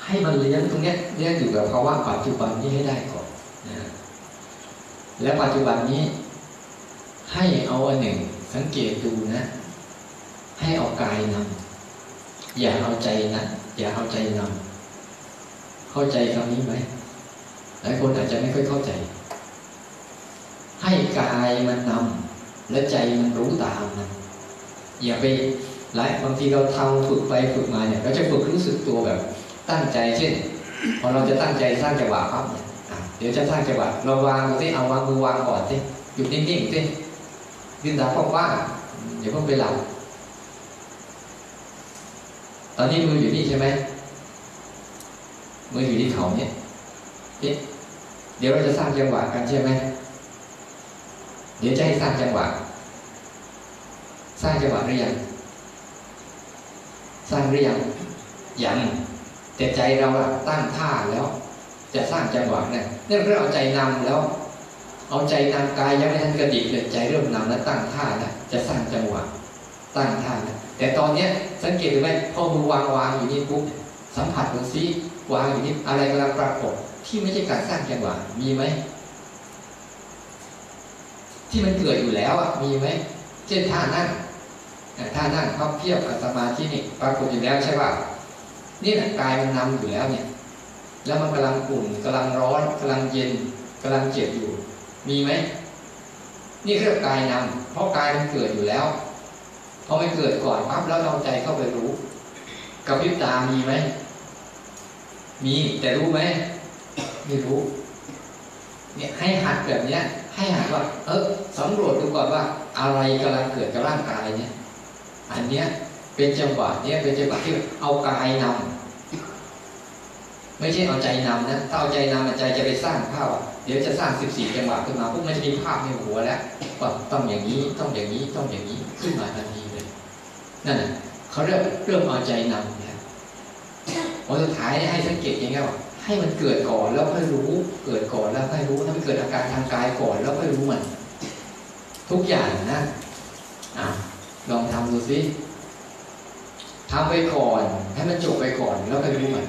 ให้มันเลี้ยงตรงเนี้ยเลี้ยงอยู่กับภาวะปัจจุบันนี้ให้ได้ก่อนนะและปัจจุบันนี้ ให้เอาอันหนึ่งสังเกตดูนะ ให้เอากายนำอย่าเอาใจนะอย่าเอาใจนำเข้าใจคำนี้ไหม หลายคนอาจจะไม่ค่อยเข้าใจ ให้กายมันนำและใจมันรู้ตามมันอย่าไปหลายบางทีเราทำฝึกไปฝึกมาเนี่ยเราจะฝึกรู้สึกตัวแบบตั้งใจเช่นพอเราจะตั้งใจสร้างจังหวะครับเนี่ยเดี๋ยวจะสร้างจังหวะเราวางดูสิเอาวางมือวางก่อนสิหยุดนิ่งๆสิลืมตาพราะว่าอย่าเพิ่งไปหลับตอนนี้มืออยู่นี่ใช่ไหมมืออยู่ที่เขาเนี่ยเดี๋ยวเราจะสร้างจังหวะกันใช่ไหมเดี๋ยวจะให้สร้างจังหวะ สร้างจังหวะหรือยัง สร้างหรือยัง ยัง แต่ใจเราตั้งท่าแล้ว จะสร้างจังหวะเนี่ยนี่เราเอาใจนำแล้ว เอาใจนำกายยังไม่ทันกระดิกเลยใจเริ่มนำแล้วตั้งท่าแล้วจะสร้างจังหวะ ตั้งท่าแล้วแต่ตอนเนี้ยสังเกตไหมพอมือวางวางอยู่นี่ปุ๊บสัมผัสดูซิวางอยู่นี่อะไรกำลังปรากฏ ที่ไม่ใช่การสร้างจังหวะมีไหมที่มันเกิดอยู่แล้วอะมีไหมเช่นท่านั่งท่านั่งพับเพียบกับสมาธินี่ปรากฏอยู่แล้วใช่ป่ะนี่แหละกายมันนำอยู่แล้วเนี่ย แล้วมันกำลังอุ่นกำลังร้อนกำลังเย็นกำลังเจ็บอยู่ มีไหมนี่เรียกกายนำเพราะกายมันเกิดอยู่แล้วพอมันเกิดก่อนปั๊บแล้วเราใจเข้าไปรู้ กับพิบตามีไหมมีแต่รู้ไหม ไม่รู้ เนี่ยให้หัดแบบเนี้ย ให้หัดว่า เออสำรวจดูก่อนว่า อะไรกำลังเกิดกับร่างกายเนี่ย อันเนี้ยเป็นจังหวะเนี้ยเป็นจังหวะที่เอากายนำไม่ใช่เอาใจนำนะถ้าเอาใจนำใจจะไปสร้างภาพเดี๋ยวจะสร้างสิบสี่จังหวะขึ้นมาพวกมันจะมีภาพในหัวแล้วว่าต้องอย่างนี้ต้องอย่างนี้ต้องอย่างนี้ขึ้นมาทันทีเลยนั่นแหละเขาเริ่มเริ่มเอาใจนำเนี่ยพอสุดท้ายให้สังเกตอย่างเงี้ยว่า ให้มันเกิดก่อนแล้วค่อยรู้ เกิดก่อนแล้วค่อยรู้ถ้ามันเกิดอาการทางกายก่อนแล้วค่อยรู้มัน ทุกอย่างนะอะลองทำดูสิทำไปก่อน ให้มันจบไปก่อนแล้วค่อยรู้มัน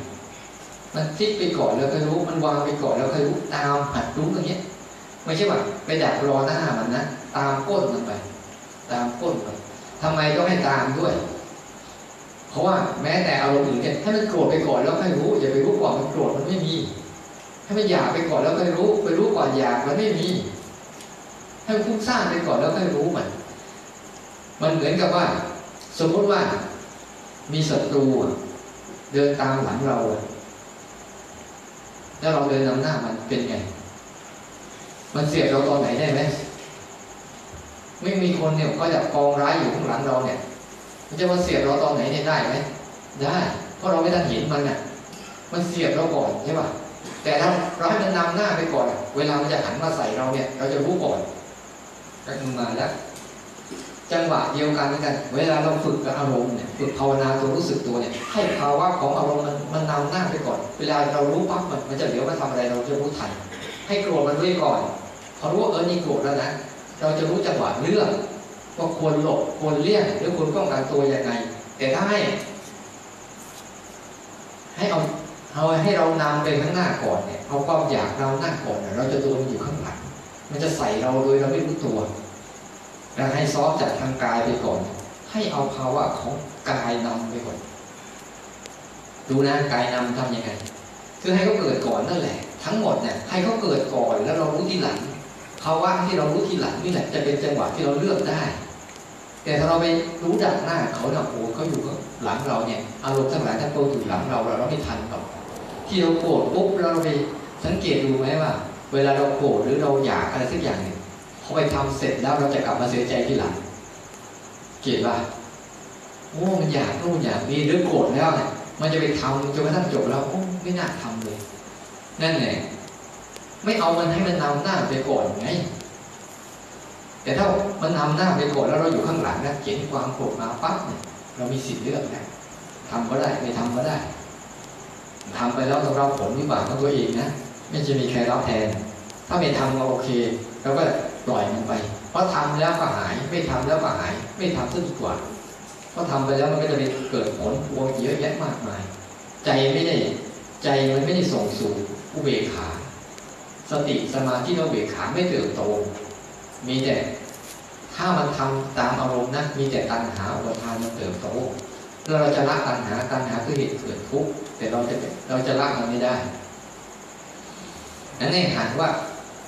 มันคิดไปก่อนแล้วค่อยรู้มันวางไปก่อนแล้วค่อยรู้ตามหัดรู้อย่างเงี้ย ไม่ใช่ว่าไปดักรอหน้ามันนะตามก้นมันไป ตามก้นไปทำไมก็ไม่ตามด้วย เพราะว่าแม้แต่อารมณ์อื่นเนี่ยให้มันโกรธไปก่อนแล้วค่อยรู้ อย่าไปรู้ก่อนมันโกรธมันไม่มีให้มันอยากไปก่อนแล้วค่อยรู้ ไปรู้ก่อนอยากมันไม่มีให้มันฟุ้งซ่านไปก่อนแล้วค่อยรู้มัน มันเหมือนกับว่า สมมติว่ามีศัตรูเดินตามหลังเราแล้วเราเดินนำหน้ามันเป็นไง มันเสียเราตอนไหนได้ไหมไม่มีคนเนี่ยก็จะกองร้ายอยู่ข้างหลังเราเนี่ย มันจะมาเสียบเราตอนไหนเนี่ยได้ไหมได้ เพราะเราไม่ทันเห็นมันเนี่ยมันเสียบเราก่อนใช่ป่ะแต่ถ้าเราให้มันนำหน้าไปก่อน เวลามันจะหันมาใส่เราเนี่ย เราจะรู้ก่อนก็คือมาแล้ว จังหวะเดียวกันเหมือนกัน เวลาเราฝึกกับอารมณ์เนี่ยฝึกภาวนาตัวรู้สึกตัวเนี่ย ให้ภาวะของอารมณ์มันมันนำหน้าไปก่อน เวลาเรารู้ปั๊บมันมันจะเหลียวมาทำอะไรเราจะรู้ทัน ให้โกรธมันด้วยก่อน พอรู้ว่าเออนี่โกรธแล้วนะ เราจะรู้จังหวะเลือง กว่าควรหลบควรเลี่ยงหรือควรป้องกันตัวยังไง แต่ถ้าให้ ให้เอาเอาให้เรานำไปข้างหน้าก่อนเนี่ยเอาความอยากเราหน้าก่อนเนี่ยเราจะโดนอยู่ข้างหลังมันจะใส่เราโดยเราไม่รู้ตัวแล้วให้ซ้อมจากทางกายไปก่อน ให้เอาภาวะของกายนำไปก่อนดูนะกายนำทำยังไงคือให้เขาเกิดก่อนนั่นแหละ ทั้งหมดเนี่ยให้เขาเกิดก่อนแล้วเรารู้ทีหลังภาวะที่เรารู้ทีหลังนี่แหละจะเป็นจังหวะที่เราเลือกได้ แต่ถ้าเราไปรู้ดักหน้าเขาเนี่ยโอ้เขาอยู่หลังเราเนี่ยอารมณ์ทั้งหลายทั้งปวงอยู่หลังเราเราไม่ทันหรอกที่เราโกรธปุ๊บเราไปสังเกตดูไหมว่า เวลาเราโกรธหรือเราอยากอะไรสักอย่างหนึ่งพอไปทำเสร็จแล้วเราจะกลับมาเสียใจทีหลัง เกลียดว่าโอ้มันอยากนู่นอยากนี่หรือโกรธแล้วเนี่ยมันจะไปทำจนกระทั่งจบแล้วโอ้ไม่น่าทำเลย นั่นแหละไม่เอามันให้มันนำหน้าไปก่อนไง แต่ถ้ามันนำหน้าไปก่อนแล้วเราอยู่ข้างหลังนะเขียนความโกรธมาปั๊บเนี่ยเรามีสิทธิ์เลือกนะทำก็ได้ไม่ทำก็ได้ทำไปแล้วต้องรับผลวิบากของตัวเองนะไม่จะมีใครรับแทน ถ้าไม่ทำก็โอเคเราก็ปล่อยมันไป เพราะทำแล้วก็หาย ไม่ทำแล้วก็หาย ไม่ทำซะดีกว่าเพราะทำไปแล้วมันก็จะไปเกิดผลพวงเยอะแยะมากมาย ใจไม่ได้ใจมันไม่ได้ส่งสู่อุเบกขา สติสมาธิอุเบกขาไม่เติบโต มีแต่ถ้ามันทำตามอารมณ์นะมีแต่ตัณหาอุปทานมันเติบโตแล้วเราจะละตัณหาตัณหาคือเหตุเกิดทุกข์แต่เราจะเราจะละมันไม่ได้นั่นเองหันว่า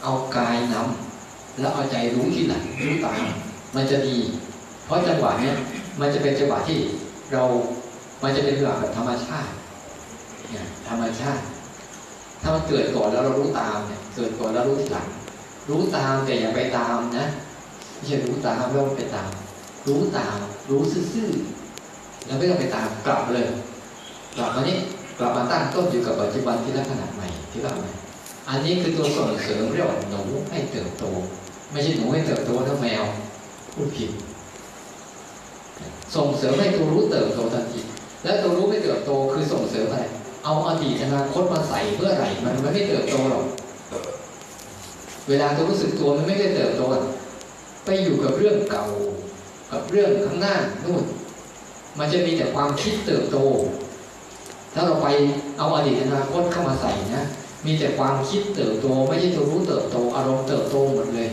เอากายนำแล้วเอาใจรู้ที่หลังรู้ตามมันจะดี เพราะจังหวะเนี้ยมันจะเป็นจังหวะที่เรา มันจะเป็นจังหวะแบบธรรมชาติเนี่ยธรรมชาติ ถ้ามันเกิดก่อนแล้วเรารู้ตามเนี่ยเกิดก่อนแล้วรู้ทีหลัง รู้ตามแต่อย่าไปตามนะไม่ใช่รู้ตามแล้วไปตาม รู้ตาม รู้ซื่อๆแล้วไม่ต้องไปตามกลับเลย กลับมานี้กลับมาตั้งต้นอยู่กับปัจจุบันที่ลักษณะใหม่ที่เราใหม่อันนี้คือตัวส่งเสริมเรียกว่าหนูให้เติบโต ไม่ใช่หนูให้เติบโตถ้าแมวพูดผิดส่งเสริมให้ตัวรู้เติบโตทันที และตัวรู้ไม่เติบโตคือส่งเสริมอะไร เอาอดีตอนาคตมาใส่เมื่อไหร่ มันไม่เติบโตหรอก เวลาตัวรู้สึกตัวมันไม่ได้เติบโตไปอยู่กับเรื่องเก่า กับเรื่องข้างหน้านู่น มันจะมีแต่ความคิดเติบโต ถ้าเราไปเอาอดีตอนาคตเข้ามาใส่นะ มีแต่ความคิดเติบโต ไม่ใช่ตัวรู้เติบโต อารมณ์เติบโตหมดเลย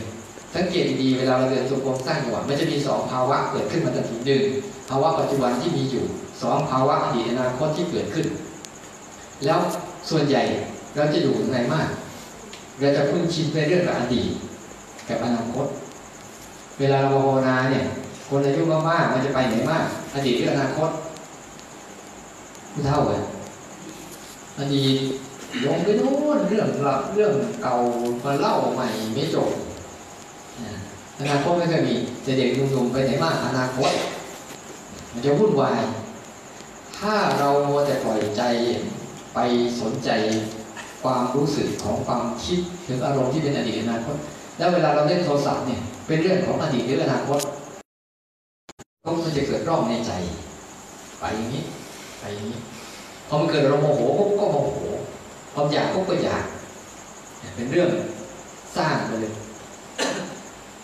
สังเกตดีๆเวลาเราเดินจงกรมสร้างจังหวะมันจะมีสองภาวะเกิดขึ้นมาทันทีหนึ่งภาวะปัจจุบันที่มีอยู่สองภาวะอดีตอนาคตที่เกิดขึ้น แล้วส่วนใหญ่เราจะอยู่ในมาก เราจะคุ้นชินในเรื่องกับอดีตกับอนาคต เวลาเราภาวนาเนี่ย คนอายุมากๆมันจะไปไหนมาก อดีตหรืออนาคตผู้เท่าเลยอดีตลงไปโน่นเรื่องราวเรื่องเก่ามาเล่าใหม่ไม่จบอนาคตไม่เคยมีจะเด็กหนุ่มๆไปไหนมากอนาคต มันจะวุ่นวาย ถ้าเราโมแต่ปล่อยใจไปสนใจ ความรู้สึกของความคิดถึงอารมณ์ที่เป็นอดีตอนาคตแล้วเวลาเราเล่นโทรศัพท์เนี่ยเป็นเรื่องของอดีตหรืออนาคตก็มันจะเกิดร่องในใจ ไปอย่างนี้ไปอย่างนี้พอมันเกิดเราโมโหปุ๊บก็โมโหพออยากปุ๊บก็อยาก เป็นเรื่องสร้างไปเลย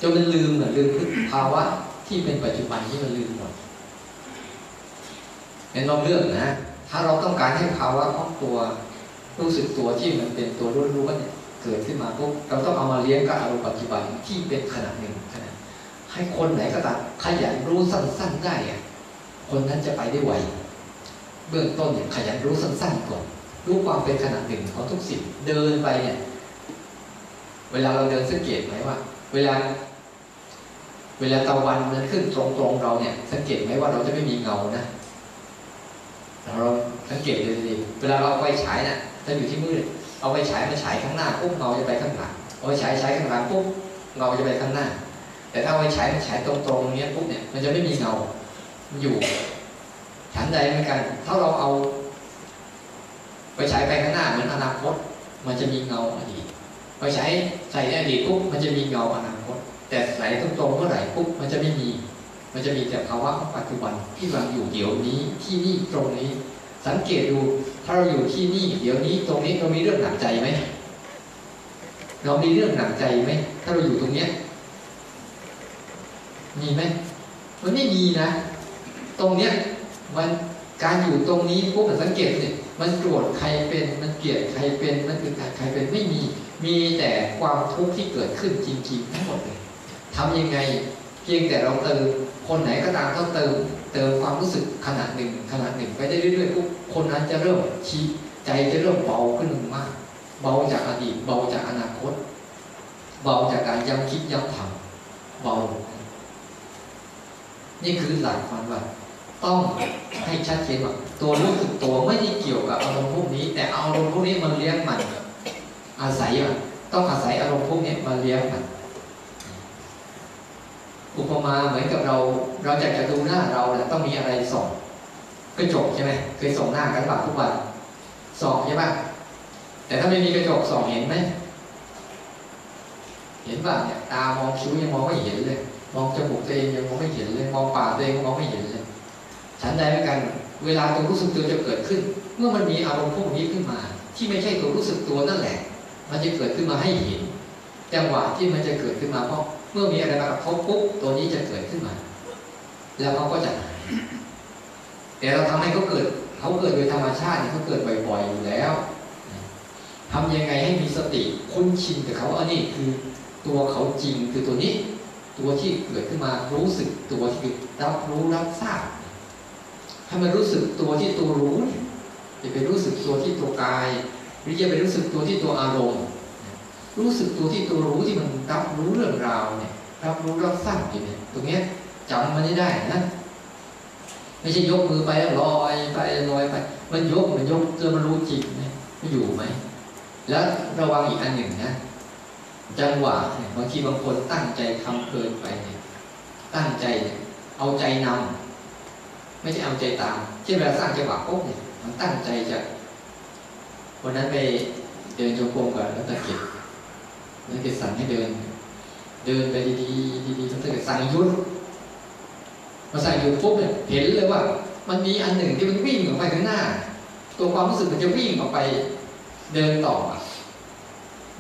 จนมันลืมเหมือนลืมภาวะที่เป็นปัจจุบันที่มันลืมหมดเป็นลองเรื่องนะ ถ้าเราต้องการให้ภาวะของตัว รู้สึกตัวที่มันเป็นตัวรู้ๆเนี่ยเกิดขึ้นมาปุ๊บเราต้องเอามาเลี้ยงกับอารมณ์ปัจจุบันที่เป็นขนาดหนึ่งขนาดให้คนไหนก็ตามขยันรู้สั้นๆได้อะคนนั้นจะไปได้ไวเบื้องต้นเนี่ยขยันรู้สั้นๆก่อนรู้ความเป็นขนาดหนึ่งของทุกสิ่งเดินไปเนี่ย เวลาเราเดินสังเกตไหมว่า เวลา เวลาตะวันมันขึ้นตรงๆเราเนี่ย สังเกตไหมว่าเราจะไม่มีเงานะเราสังเกตเลยดีเวลาเราไปฉายนะ่ะ ถ้าอยู่ที่มืด เอาไปฉายมาฉายข้างหน้าปุ๊บเงาจะไปข้างหลังเอาไปฉายฉายข้างหลังปุ๊บเงาจะไปข้างหน้า แต่ถ้าเอาไปฉายมาฉายตรงๆเนี้ยปุ๊บเนี่ยมันจะไม่มีเงาอยู่ฉันใดเหมือนกัน ถ้าเราเอา ไปฉายไปข้างหน้าเหมือนอนาคต มันจะมีเงาอดีตไปฉายใส่ในอดีตปุ๊บมันจะมีเงาอนาคต แต่ใส่ตรงๆเมื่อไหร่ปุ๊บมันจะไม่มี มันจะมีแต่ภาวะปัจจุบันที่เราอยู่เดี๋ยวนี้ที่นี่ตรงนี้ สังเกตดูถ้าเราอยู่ที่นี่ เดี๋ยวนี้ตรงนี้เรามีเรื่องหนักใจไหมเรามีเรื่องหนักใจไหมถ้าเราอยู่ตรงเนี้ยมีไหมมันไม่มีนะ ตรงเนี้ยมันการอยู่ตรงนี้ปุ๊บมันสังเกตเนี่ยมันโกรธใครเป็นมันเกลียดใครเป็นมันอึดอัดใครเป็นไม่มี มีแต่ความทุกข์ที่เกิดขึ้นจริงๆทั้งหมดเลยทำยังไง พียงแต่เราเติมคนไหนก็ตามต้องเติมเติมความรู้สึกขนาดหนึ่งขนาดหนึ่งไปได้เรื่อยๆปุ๊บคนนั้นจะเริ่มชี้ใจจะเริ่มเบาขึ้นมาก เบาจากอดีตเบาจากอนาคต เบาจากการย้ำคิดย้ำทำเบา นี่คือหลักความว่าต้องให้ชัดเจนว่าตัวรู้สึกตัวไม่ได้เกี่ยวกับอารมณ์พวกนี้ แต่อารมณ์พวกนี้มันเลี้ยงมันอาศัยมันต้องอาศัยอารมณ์พวกนี้มาเลี้ยงมัน อุปมาเหมือนกับเรา เราจะจะดูหน้าเราเนี่ยต้องมีอะไรส่องกระจกใช่ไหมเคยส่องหน้ากันแบบทุกวันส่องใช่ไหมแต่ถ้าไม่มีกระจกส่องเห็นไหมเห็นป่ะเนี่ยตามองคิ้วยังมองไม่เห็นเลย มองจมูกตัวเองยังมองไม่เห็นเลย มองปากตัวเองมองไม่เห็นเลยฉันใดเหมือนกัน เวลาตัวรู้สึกตัวจะเกิดขึ้น เมื่อมันมีอารมณ์พวกนี้ขึ้นมา ที่ไม่ใช่ตัวรู้สึกตัวนั่นแหละ มันจะเกิดขึ้นมาให้เห็นจังหวะที่มันจะเกิดขึ้นมาเพราะ เมื่อมีอะไรมากระทบปุ๊บตัวนี้จะเกิดขึ้นมา แล้วเขาก็จะหายแต่เราทำให้เขาเกิดเขาเกิดโดยธรรมชาติเขาเกิดบ่อยๆอยู่แล้วทำยังไงให้มีสติคุ้นชินกับเขาอันนี้คือตัวเขาจริงคือตัวนี้ ตัวที่เกิดขึ้นมารู้สึกตัวที่รับรู้รับทราบให้มันรู้สึกตัวที่ตัวรู้อย่าไปรู้สึกตัวที่ตัวกาย หรืออย่าไปรู้สึกตัวที่ตัวอารมณ์ รู้สึกตัวที่ตัวรู้ที่มันรับรู้เรื่องราวเนี่ย รับรู้รับทราบอยู่เนี่ยตรงเนี้ยจำมันได้นะไม่ใช่ยกมือไปลอยไปลอยไป มันยกมันยกจนมันรู้จริงไหมมันอยู่ไหม แล้วระวังอีกอันหนึ่งนะจังหวะเนี่ยบางทีบางคนตั้งใจทำเพลินไปเนี่ยตั้งใจเอาใจนำไม่ใช่เอาใจตามเช่นเวลาสร้างจังหวะปุ๊บเนี่ยมันตั้งใจจะวันนั้นไปเดินจงกรมกับแล้วตะเกียบ แล้วตะเกียบสั่งให้เดิน เดินไปดีๆดีๆแล้วตะเกียบสั่งหยุดมาสั่งหยุดปุ๊บเนี่ยเห็นเลยว่า มันมีอันหนึ่งที่มันวิ่งออกไปข้างหน้า ตัวความรู้สึกมันจะวิ่งออกไป เดินต่อ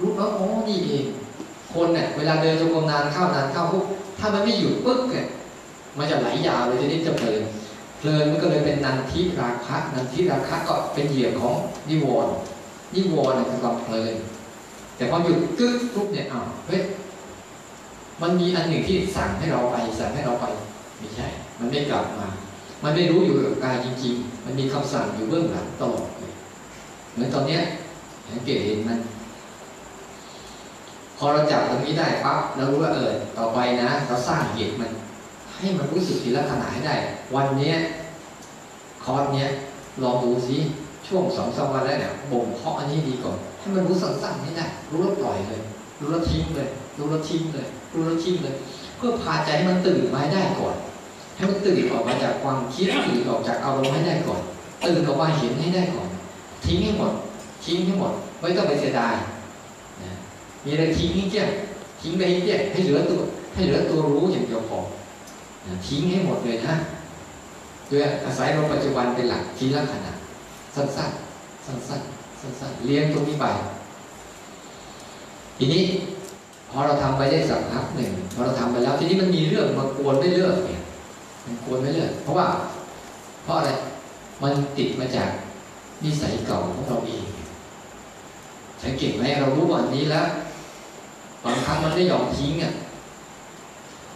รู้ว่าอ๋อนี่เองคนเนี่ยเวลาเดินจงกรมนานเข้านานเข้าปุ๊บถ้ามันไม่หยุดปึ๊กเนี่ยมันจะไหลยาวเลยทีนี้จะเพลินเพลินมันก็เลยเป็นนันทิราคะนันทิราคะก็เป็นเหยื่อของนิวรณ์นิวรณ์เนี่ยคือความเพลิน แต่พอหยุดกึ๊กปุ๊บเนี่ยอ้าวเฮ้ยมันมีอันหนึ่งที่สั่งให้เราไป สั่งให้เราไปไม่ใช่ มันไม่กลับมา มันไม่รู้อยู่กับกายจริง ๆ มันมีคำสั่งอยู่เบื้องหลังตลอดเลยเหมือนตอนเนี้ยสังเกตเห็นมันพอเราจับตรงนี้ได้ปั๊บเรารู้ว่าเออต่อไปนะ เราสร้างเหตุมัน ให้มันรู้สึกทีละขนาดให้ได้ วันเนี้ยคอร์สเนี้ยลองดูซิช่วงสองสามวันแล้วเนี่ยบ่มเพาะอันนี้ดีก่อน ให้มันรู้สั้นๆให้ได้รู้แล้วปล่อยเลย รู้แล้วทิ้งเลย รู้แล้วทิ้งเลย รู้แล้วทิ้งเลย เพื่อพาใจให้มันตื่นมาได้ก่อน ให้มันตื่นออกมาจากความคิดตื่นออกจากอารมณ์ให้ได้ก่อน ตื่นออกมาเห็นให้ได้ก่อน ทิ้งให้หมด ทิ้งให้หมด ไม่ต้องไปเสียดายมีอะไรทิ้งให้เกลี้ยงทิ้งไปให้เกลี้ยงให้เหลือตัว ให้เหลือตัวรู้อย่างเดียวพอทิ้งให้หมดเลยนะโดยอาศัยลมปัจจุบันเป็นหลักทีละขณะสั้นๆสั้นๆ สั้นๆเลี้ยงตรงนี้ไป ทีนี้พอเราทำไปได้สักพักหนึ่งพอเราทำไปแล้ว ทีนี้มันมีเรื่องมากวนไม่เลิกเนี่ยมันกวนไม่เลิกเพราะว่า เพราะอะไรมันติดมาจากนิสัยเก่าของเราเองสังเกตไหมเรารู้วันนี้แล้วบางครั้งมันไม่ยอมทิ้งอะ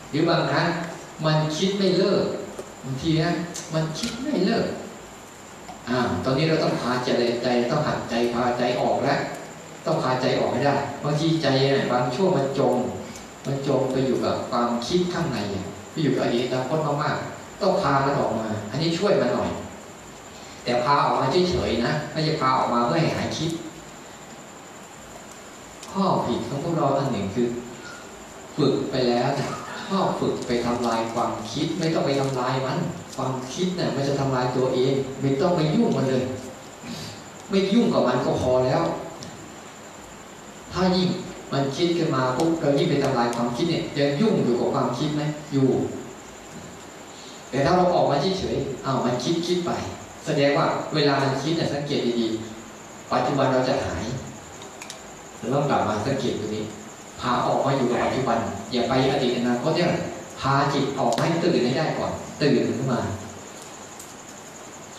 หรือบางครั้งมันคิดไม่เลิกบางทีนะมันคิดไม่เลิก อ่าตอนนี้เราต้องพาใจใจต้องหัดใจพาใจออกแล้วต้องพาใจออกให้ได้บางทีใจเนี่ยบางช่วงมันจม มันจมไปอยู่กับความคิดข้างในไปอยู่กับอดีตอนาคตมากๆต้องพามันออกมา อันนี้ช่วยมันหน่อย แต่พาออกมาเฉยๆนะไม่ใช่พาออกมาเพื่อให้หายคิด ข้อผิดของพวกเราอันหนึ่งคือ ฝึกไปแล้วชอบฝึกไปทำลายความคิดไม่ต้องไปทำลายมัน ความคิดเนี่ยมันจะทำลายตัวเอง ไม่ต้องไปยุ่งมันเลย ไม่ยุ่งกับมันก็พอแล้ว ถ้ายิ่งมันคิดขึ้นมาปุ๊บเรายิ่งไปทำลายความคิดเนี่ยยังยุ่งอยู่กับความคิดไหมอยู่ แต่ถ้าเราออกมาเฉยๆอ้าวมันคิดคิดไป แสดงว่าเวลามันคิดเนี่ยสังเกตดีๆปัจจุบันเราจะหายเราต้องกลับมาสังเกตตรงนี้พาออกมาอยู่กับปัจจุบัน อย่าไปอดีตอนาคตเนี่ยพาจิตออกให้ตื่นให้ได้ก่อน ตื่นขึ้นมา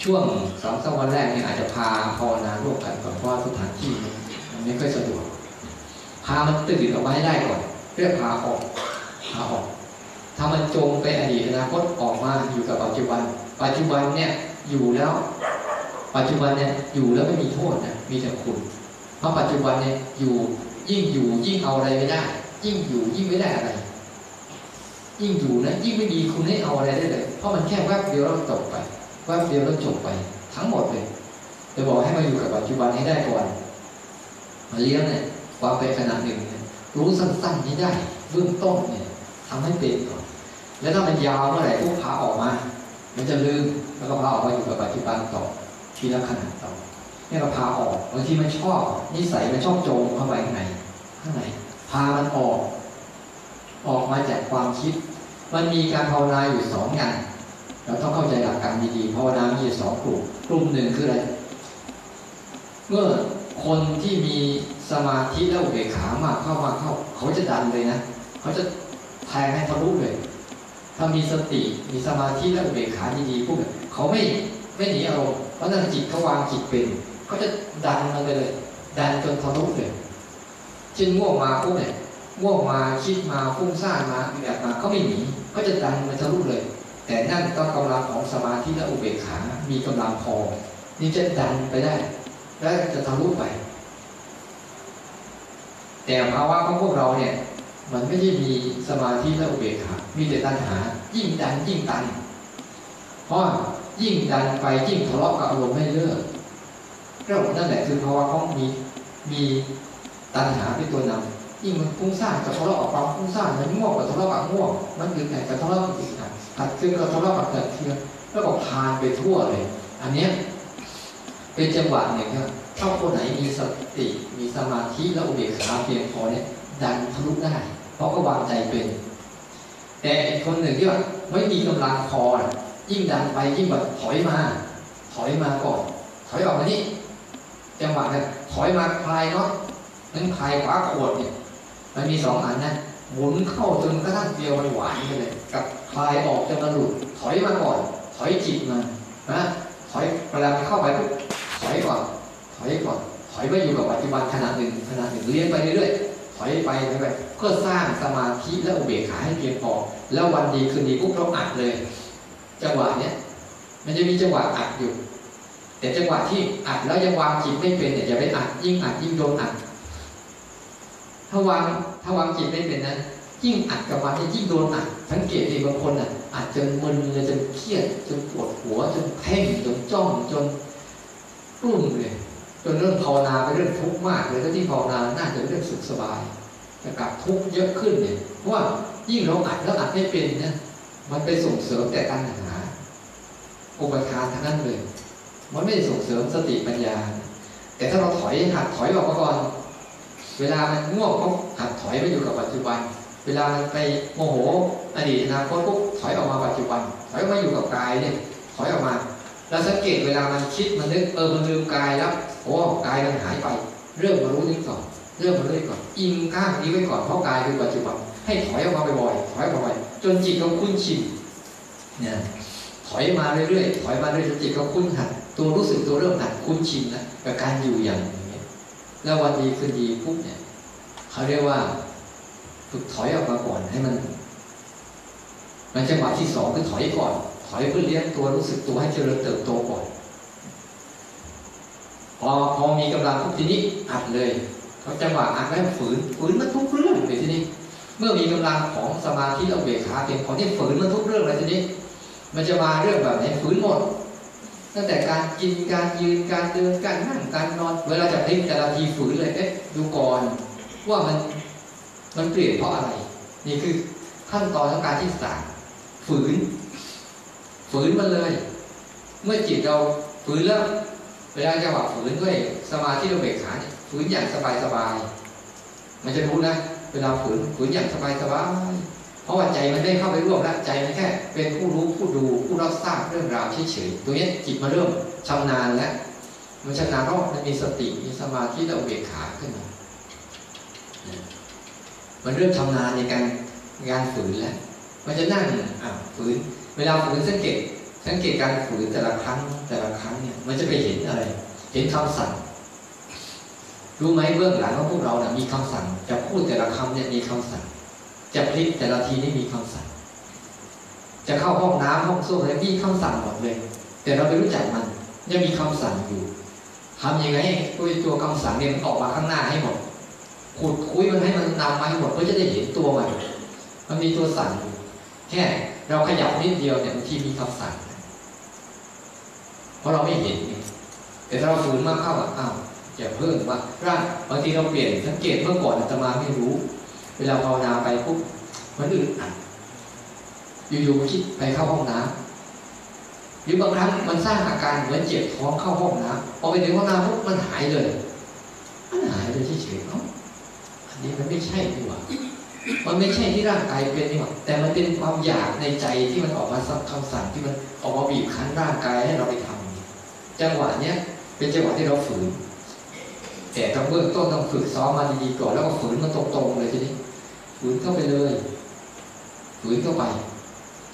ช่วงสองสามวันแรกเนี่ยอาจจะพาภาวนาร่วมกันก่อนเพราะว่าสถานที่มันไม่ค่อยสะดวก พามันตื่นออกมาให้ได้ก่อนเรียกพาออกพาออกถ้ามันจมไปอดีตอนาคตออกมาอยู่กับปัจจุบัน ปัจจุบันเนี่ยอยู่แล้ว ปัจจุบันเนี่ยอยู่แล้วไม่มีโทษนะมีแต่คุณเพราะปัจจุบันเนี่ยอยู่ยิ่งอยู่ยิ่งเอาอะไรไม่ได้ ยิ่งอยู่ยิ่งไม่ได้อะไร ยิ่งอยู่นะยิ่งไม่มีคุณให้เอาอะไรได้เลย เพราะมันแค่แวบเดียวแล้วจบไปแวบเดียวแล้วจบไป ทั้งหมดเลยจะบอกให้มาอยู่กับปัจจุบันให้ได้ก่อนมาเลี้ยงเนี่ยความเป็นขนาดหนึ่งเนี่ยรู้สั้นๆนี้ได้เบื้องต้นเนี่ยทำให้เป็นก่อน แล้วถ้ามันยาวเมื่อไหร่พวกพาออกมา มันจะลืมแล้วก็พาออกมาอยู่กับปัจจุบันต่อทีละขนาดต่อนี่เราพาออกบางทีมันชอบนิสัยมันชอบโจมเข้าไปข้างในข้างในพามันออก ออกมาจากความคิด มันมีการภาวนาอยู่สองอย่างเราต้องเข้าใจหลักการดีๆภาวนามีอยู่สองกลุ่มกลุ่มหนึ่งคืออะไร เมื่อคนที่มีสมาธิและอุเบกขามากเข้ามาเข้า เขาจะดันเลยนะเขาจะแทงให้ทะลุเลย ถ้ามีสติมีสมาธิและอุเบกขาดีๆพวกเขาไม่ไม่หนีอารมณ์เพราะนั่นจิตเขาวางจิตเป็นเขาจะดันมันไปเลย ดันจนทะลุเลยเช่นง่วงมาพวกเนี่ย ง่วงมาคิดมาฟุ้งซ่านมาแบบมาเขาไม่หนีเขาจะดันมันทะลุเลย แต่นั่นต้องกำลังของสมาธิและอุเบกขา มีกำลังพอ นี่จะดันไปได้ และจะทะลุไป แต่ภาวะของพวกเราเนี่ย มันไม่ได้มีสมาธิและอุเบกขา มีแต่ตัณหา ยิ่งดันยิ่งตันเพราะยิ่งดันไปยิ่งทะเลาะกับอารมณ์ไม่เลิกเรื่องนั่นแหละคือภาวะของมีมีตัณหาเป็นตัวนำ ยิ่งมันฟุ้งซ่านกับทะเลาะกับความฟุ้งซ่านมันง่วงกับทะเลาะกับง่วงมันอึดอัดกับทะเลาะกับอึดอัดขัดเคือกับทะเลาะกับขัดเคือแล้วก็พานไปทั่วเลย อันเนี้ยเป็นจังหวะหนึ่งครับถ้าคนไหนมีสติมีสมาธิและอุเบกขาเพียงพอเนี่ยดันทะลุได้ เพราะก็วางใจเป็น แต่อีกคนหนึ่งที่ว่าไม่มีกำลังพอยิ่งดันไปยิ่งแบบถอยมา ถอยมาก่อน ถอยออกมานี่จังหวะนั้นถอยมาคลายเนาะนั้นคลายขวาขวดเนี่ย มันมีสองอันนะหมุนเข้าจนกระทั่งเดียวมันหวานไปเลย กับคลายออกจนมันหลุดถอยมาก่อน ถอยจิตมานนะถอยเวลาเข้าไปปุ๊บถอยก่อน ถอยก่อน ถอยไปอยู่กับปัจจุบันขณะหนึ่งขณะหนึ่งเลี้ยงไปเรื่อยๆถอยไปถอยไปเพื่อสร้างสมาธิและอุเบกขาให้เพียงพอแล้ววันดีคืนดีปุ๊บเราอัดเลย จังหวะเนี้ยมันจะมีจังหวะอัดอยู่ แต่จังหวะที่อัดแล้วยังวางจิตไม่เป็นเนี่ยอย่าไปอัดยิ่งอัดยิ่งโดนอัด ถ้าวางถ้าวางจิตไม่เป็นนะยิ่งอัดกับมันยิ่งโดนอัดสังเกตดีบางคนอะอัดจนมึนเลยจนเครียด จนปวดหัว จนเพ่งจนจ้องจนกลุ้มเลยจนเรื่องภาวนาไปเรื่องทุกข์มากเลยถ้าที่ภาวนาน่าจะเรื่องสุขสบายแต่กลับทุกข์เยอะขึ้นเนี่ยเพราะว่ายิ่งเราอัดแล้วอัดไม่เป็นนะมันไปส่งเสริมแต่การหาอุปทานทั้งนั้นเลย มันไม่ได้ส่งเสริมสติปัญญา แต่ถ้าเราถอยหัดถอยออกมาก่อน เวลามันง่วงก็หัดถอยไปอยู่กับปัจจุบัน เวลามันไปโมโหอดีตอนาคตปุ๊บถอยออกมาปัจจุบัน ถอยมาอยู่กับกายเนี่ยถอยออกมาแล้วสังเกตเวลามันคิดมันนึกเออมันลืมกายแล้วโอ้กายมันหายไป เริ่มมารู้นี่ก่อนเริ่มมารู้นี่ก่อนอิงข้างนี้ไว้ก่อนเพราะกายคือปัจจุบันให้ถอยออกมาบ่อยๆถอยบ่อยๆจนจิตเขาคุ้นชินเนี่ยถอยมาเรื่อยๆถอยมาเรื่อยๆจิตเขาคุ้นหัดตัวรู้สึกตัวเริ่มหัดคุ้นชินนะกับการอยู่อย่างนี้ แล้ววันดีคืนดีปุ๊บเนี่ยเขาเรียกว่าฝึกถอยออกมาก่อนให้มันมันจังหวะที่สองคือถอยก่อน ถอยเพื่อเลี้ยงตัวรู้สึกตัวให้เจริญเติบโตก่อน พอพอมีกำลังทุกทีนี้อัดเลยเขาจังหวะอัดแล้วฝืนฝืนมันทุกเรื่องเลยทีนี้ เมื่อมีกำลังของสมาธิเราเบกขาเพียงพอที่ฝืนมันทุกเรื่องเลยทีนี้ มันจะมาเรื่องแบบไหนฝืนหมด ตั้งแต่การกินการยืนการเดินการนั่งการนอน เวลาจะพลิกแต่ละทีฝืนเลยเอ๊ะดูก่อนว่ามันมันเปลี่ยนเพราะอะไร นี่คือขั้นตอนของการที่สามฝืน ฝืนมันเลย เมื่อจิตเราฝืนแล้วเวลาจะหว่าฝืนด้วยสมาธิเราเบกขาเนี่ยฝืนอย่างสบายสบายมันจะรู้นะเวลาฝืนฝืนอย่างสบายสบาย เพราะว่าใจมันได้เข้าไปร่วมแล้วใจมันแค่ เป็นผู้รู้ผู้ดูผู้รับทราบเรื่องราวเฉยๆตัวนี้จิตมาเริ่มชำนาญแล้วมันชำนาญเพราะมันมีสติมีสมาธิเราเบกขาขึ้นมามันเริ่มชำนาญในการงานฝืนแล้ว มันจะนั่งอะฝืน เวลาฝืนสังเกตสังเกตการฝืนแต่ละครั้งแต่ละครั้งเนี่ย มันจะไปเห็นอะไร เห็นคำสั่ง รู้ไหมเบื้องหลังของพวกเราเนี่ยมีคำสั่งจะพูดแต่ละคำเนี่ยมีคำสั่ง จะพลิกแต่ละทีนี่มีคำสั่ง จะเข้าห้องน้ำห้องส้วมอะไรมีคำสั่งหมดเลย แต่เราไม่รู้จักมันยังมีคำสั่งอยู่ทำยังไงตัวตัวคำสั่งเนี่ยมันออกมาข้างหน้าให้หมดขุดคุยมันให้มันนำมาให้หมดเพื่อจะได้เห็นตัวมันมันมีตัวสั่งอยู่แค่เราขยับนิดเดียวเนี่ยบางทีมีคำสั่งเพราะเราไม่เห็นแต่ถ้าเราฝืนมากเข้าอ้าวจะเพิ่มว่าร่างบางทีเราเปลี่ยนสังเกตเมื่อก่อนอาตมาไม่รู้ เวลาภาวนาไปปุ๊บมันอึดอัดอยู่ๆคิดไปเข้าห้องน้ำหรือบางครั้งมันสร้างอาการเหมือนเจ็บท้องเข้าห้องน้ำพอไปถึงห้องน้ำปุ๊บมันหายเลยมันหายเลยเฉยๆเนาะอันนี้มันไม่ใช่ดีกว่ามันไม่ใช่ที่ร่างกายเป็นนี่หว่าแต่มันเป็นความอยากในใจที่มันออกมาสักคำสั่งที่มันออกมาบีบคั้นร่างกายให้เราไปทำจังหวะเนี้ยเป็นจังหวะที่เราฝืน แต่ต้องเบื้องต้นต้องฝึกซ้อมมาดีๆก่อนแล้วก็ฝืนมันตรงๆเลยทีนี้ ฝืนเข้าไปเลยฝืนเข้าไป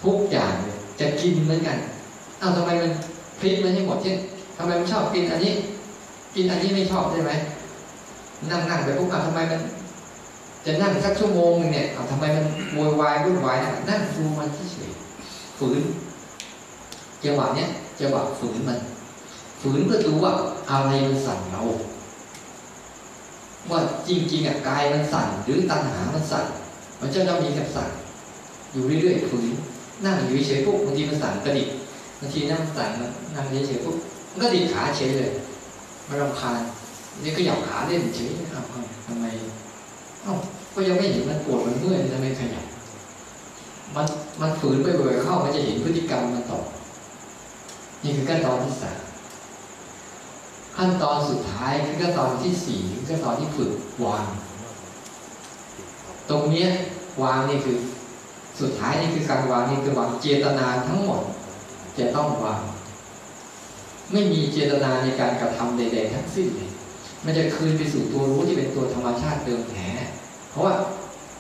ทุกอย่างเลยจะกินเหมือนกันอ้าวทำไมมันพลิกมันให้หมดเช่นทำไมมันชอบกินอันนี้ กินอันนี้ไม่ชอบได้ไหมนั่งๆไปปุ๊บอ้าวทำไมมัน จะนั่งสักชั่วโมงนึงเนี่ยทำไมมันโวยวายวุ่นวายนะนั่งดูมันเฉยฝืนจังหวะเนี้ยจังหวะฝืนมันฝืนเพื่อดูว่าอะไรมันสั่งเรา ว่าจริงๆอะกายมันสั่นหรือตัณหามันสั่นมันจะต้องมีคำสั่งอยู่เรื่อยๆฝืนนั่งอยู่เฉยๆปุ๊บบางทีมันสั่นกระดิกบางทีนั่งสั่นนั่งเฉยๆปุ๊บมันก็ดิกขาเฉยเลยมันรำคาญนี่ก็หยับขาเล่นเฉยอ้าวทำไมเอ้าก็ยังไม่เห็นมันปวดมันเมื่อยทำไมขยับมันมันฝืนไปบ่อยๆเข้ามันจะเห็นพฤติกรรมมันต่อนี่คือขั้นตอนที่สาม ขั้นตอนสุดท้ายคือขั้นตอนที่สี่ขั้นตอนที่ฝึกวาง ตรงเนี้ยวางนี่คือสุดท้ายนี่คือการวางนี่คือวางเจตนาทั้งหมด จะต้องวาง ไม่มีเจตนาในการกระทำใด ๆ ทั้งสิ้นเลยมันจะคืนไปสู่ตัวรู้ที่เป็นตัวธรรมชาติเดิมแท้เพราะว่า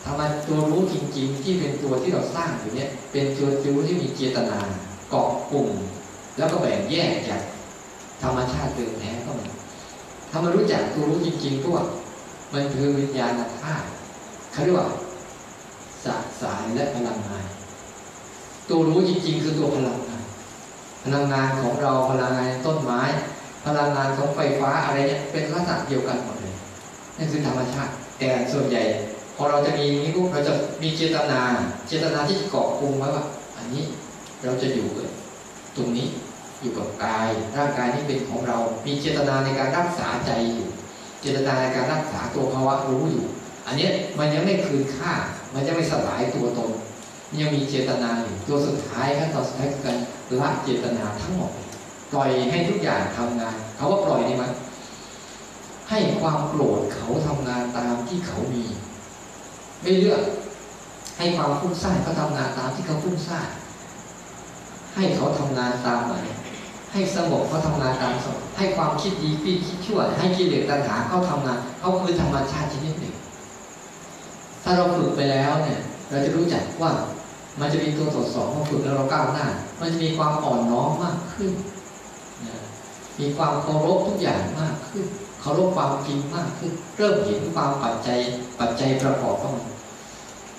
ธรรมตัวรู้จริง ๆ ที่เป็นตัวที่เราสร้างอยู่เนี่ยเป็นตัวรู้ที่มีเจตนาเกาะกลุ่ม แล้วก็แบ่งแยกจาก ธรรมชาติเดิมแท้ก็มันถ้ามารู้จักตัวรู้จริงๆก็ว่ามันคือวิญญาณธาตุเขาเรียกว่าสสายและพลังงานตัวรู้จริงๆ คือตัวพลังงานพลังงานของเราพลังงานต้นไม้ พลังงานของไฟฟ้าอะไรเนี่ยเป็นลักษณะเดียวกันหมดเลยนั่นคือธรรมชาติ แต่ส่วนใหญ่พอเราจะมีนี้ปุ๊บเราจะมีเจตนา เจตนาที่เกาะกลุ่มไว้ว่า อันนี้เราจะอยู่กับตรงนี้ อยู่กับกาย ร่างกายนี้เป็นของเรา มีเจตนาในการรักษาใจอยู่ เจตนาในการรักษาตัวภาวะรู้อยู่ อันนี้มันยังไม่คืนค่า มันจะไม่สลายตัวตนยังมีเจตนาอยู่ตัวสุดท้ายขั้นตอนสุดท้ายคือการละเจตนาทั้งหมดปล่อยให้ทุกอย่างทำงานเขาว่าปล่อยนี่มันให้ความโกรธเขาทำงานตามที่เขามี ไม่เลือกให้ความฟุ้งซ่านเขาทำงานตามที่เขาฟุ้งซ่านให้เขาทำงานตามอะไร ให้สงบเขาทำงานตามสงบให้ความคิดดีคิดคิดชั่ว ให้กิเลสตัณหาเขาทำงานเขาคือธรรมชาติชนิดหนึ่ง ถ้าเราฝึกไปแล้วเนี่ย เราจะรู้จักว่ามันจะมีตัวตรวจสอบมาฝึกแล้วเราก้าวหน้า มันจะมีความอ่อนน้อมมากขึ้น มีความเคารพทุกอย่างมากขึ้น เคารพความจริงมากขึ้น เริ่มเห็นความปัจจัยปัจจัยประกอบของมัน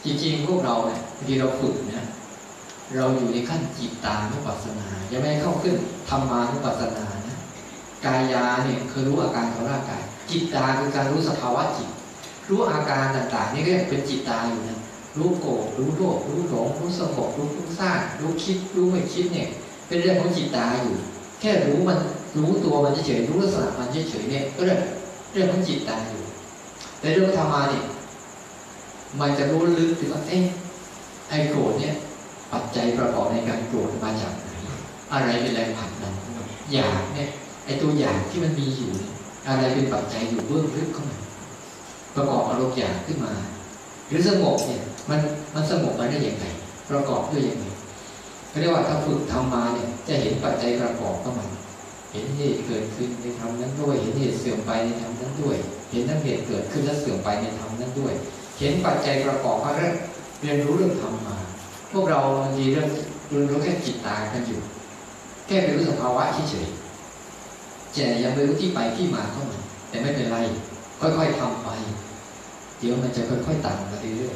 จริงๆพวกเราเนี่ยบางทีเราฝึกเนี่ย เราอยู่ในขั้นจิตตานุปัสสนายังไม่เข้าขึ้นธรรมานุปัสสนานะกายาเนี่ยคือรู้อาการของร่างกาย จิตตาคือการรู้สภาวะจิต รู้อาการต่างๆ นี่ก็เป็นจิตตาอยู่นะรู้โกรธรู้โลภรู้หลงรู้สงบรู้ฟุ้งซ่านรู้คิดรู้ไม่คิดเนี่ย เป็นเรื่องของจิตตาอยู่ แค่รู้มันรู้ตัวมันเฉยๆรู้ลักษณะมันเฉยๆเนี่ยก็เรื่องเรื่องของจิตตาอยู่แต่เรื่องธรรมาเนี่ยมันจะรู้ลึกถึงว่าเอ๊ะไอ้โกรธเนี่ย ปัจจัยประกอบในการโกรธมาจากไหนอะไรเป็นแรงผลักดันอยากเนี่ยไอตัวอยากที่มันมีอยู่ อะไรเป็นปัจจัยอยู่เบื้องลึกเข้ามาประกอบอารมณ์อยากขึ้นมา หรือสงบเนี่ยมันมันสงบมาได้อย่างไรประกอบด้วยอย่างไรเขาเรียกว่าถ้าฝึกทำมาเนี่ยจะเห็นปัจจัยประกอบเข้ามาเห็นเหตุเกิดขึ้นในธรรมนั้นด้วย เห็นเหตุเสื่อมไปในธรรมนั้นด้วย เห็นทั้งเหตุเกิดขึ้นและเสื่อมไปในธรรมนั้นด้วย เห็นปัจจัยประกอบเขาเรื่องเรียนรู้เรื่องธรรมมา พวกเราบางทีเรื่องรียนรู้แค่จิตตากันอยู่ แค่ไปรู้สภาวะเฉยๆแต่ยังไม่รู้ที่ไปที่มาข้ามาแต่ไม่เป็นไร ค่อยๆทำไป เดี๋ยวมันจะค่อยๆต่างมาเรื่อย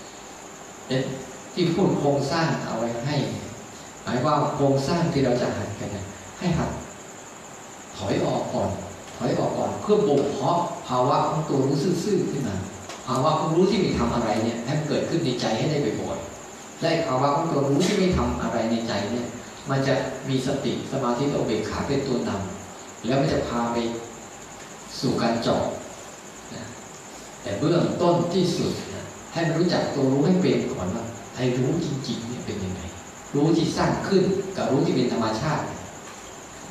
ๆเที่พูดโครงสร้างเอาไว้ให้ หมายว่าโครงสร้างที่เราจะหัดกันให้หัดถอยออกก่อน ถอยออกก่อนเพื่อบ่มเพาะภาวะของตัวรู้ซื่อๆขึ้นมาภาวะของรู้ที่มีทำอะไรเนี่ยให้มันเกิดขึ้นในใจให้ได้บ่อยๆ และภาวะของตัวรู้ที่ไม่ทำอะไรในใจเนี่ย มันจะมีสติสมาธิตัวเบกขาเป็นตัวนำแล้วมันจะพาไปสู่การจาะนะแต่เบื้องต้นที่สุดนะให้มันรู้จักตัวรู้ให้เป็นก่อนว่าไอ้รู้จริงๆเนี่ยเป็นยังไงรู้ที่สร้างขึ้นกับรู้ที่เป็นธรรมชาติ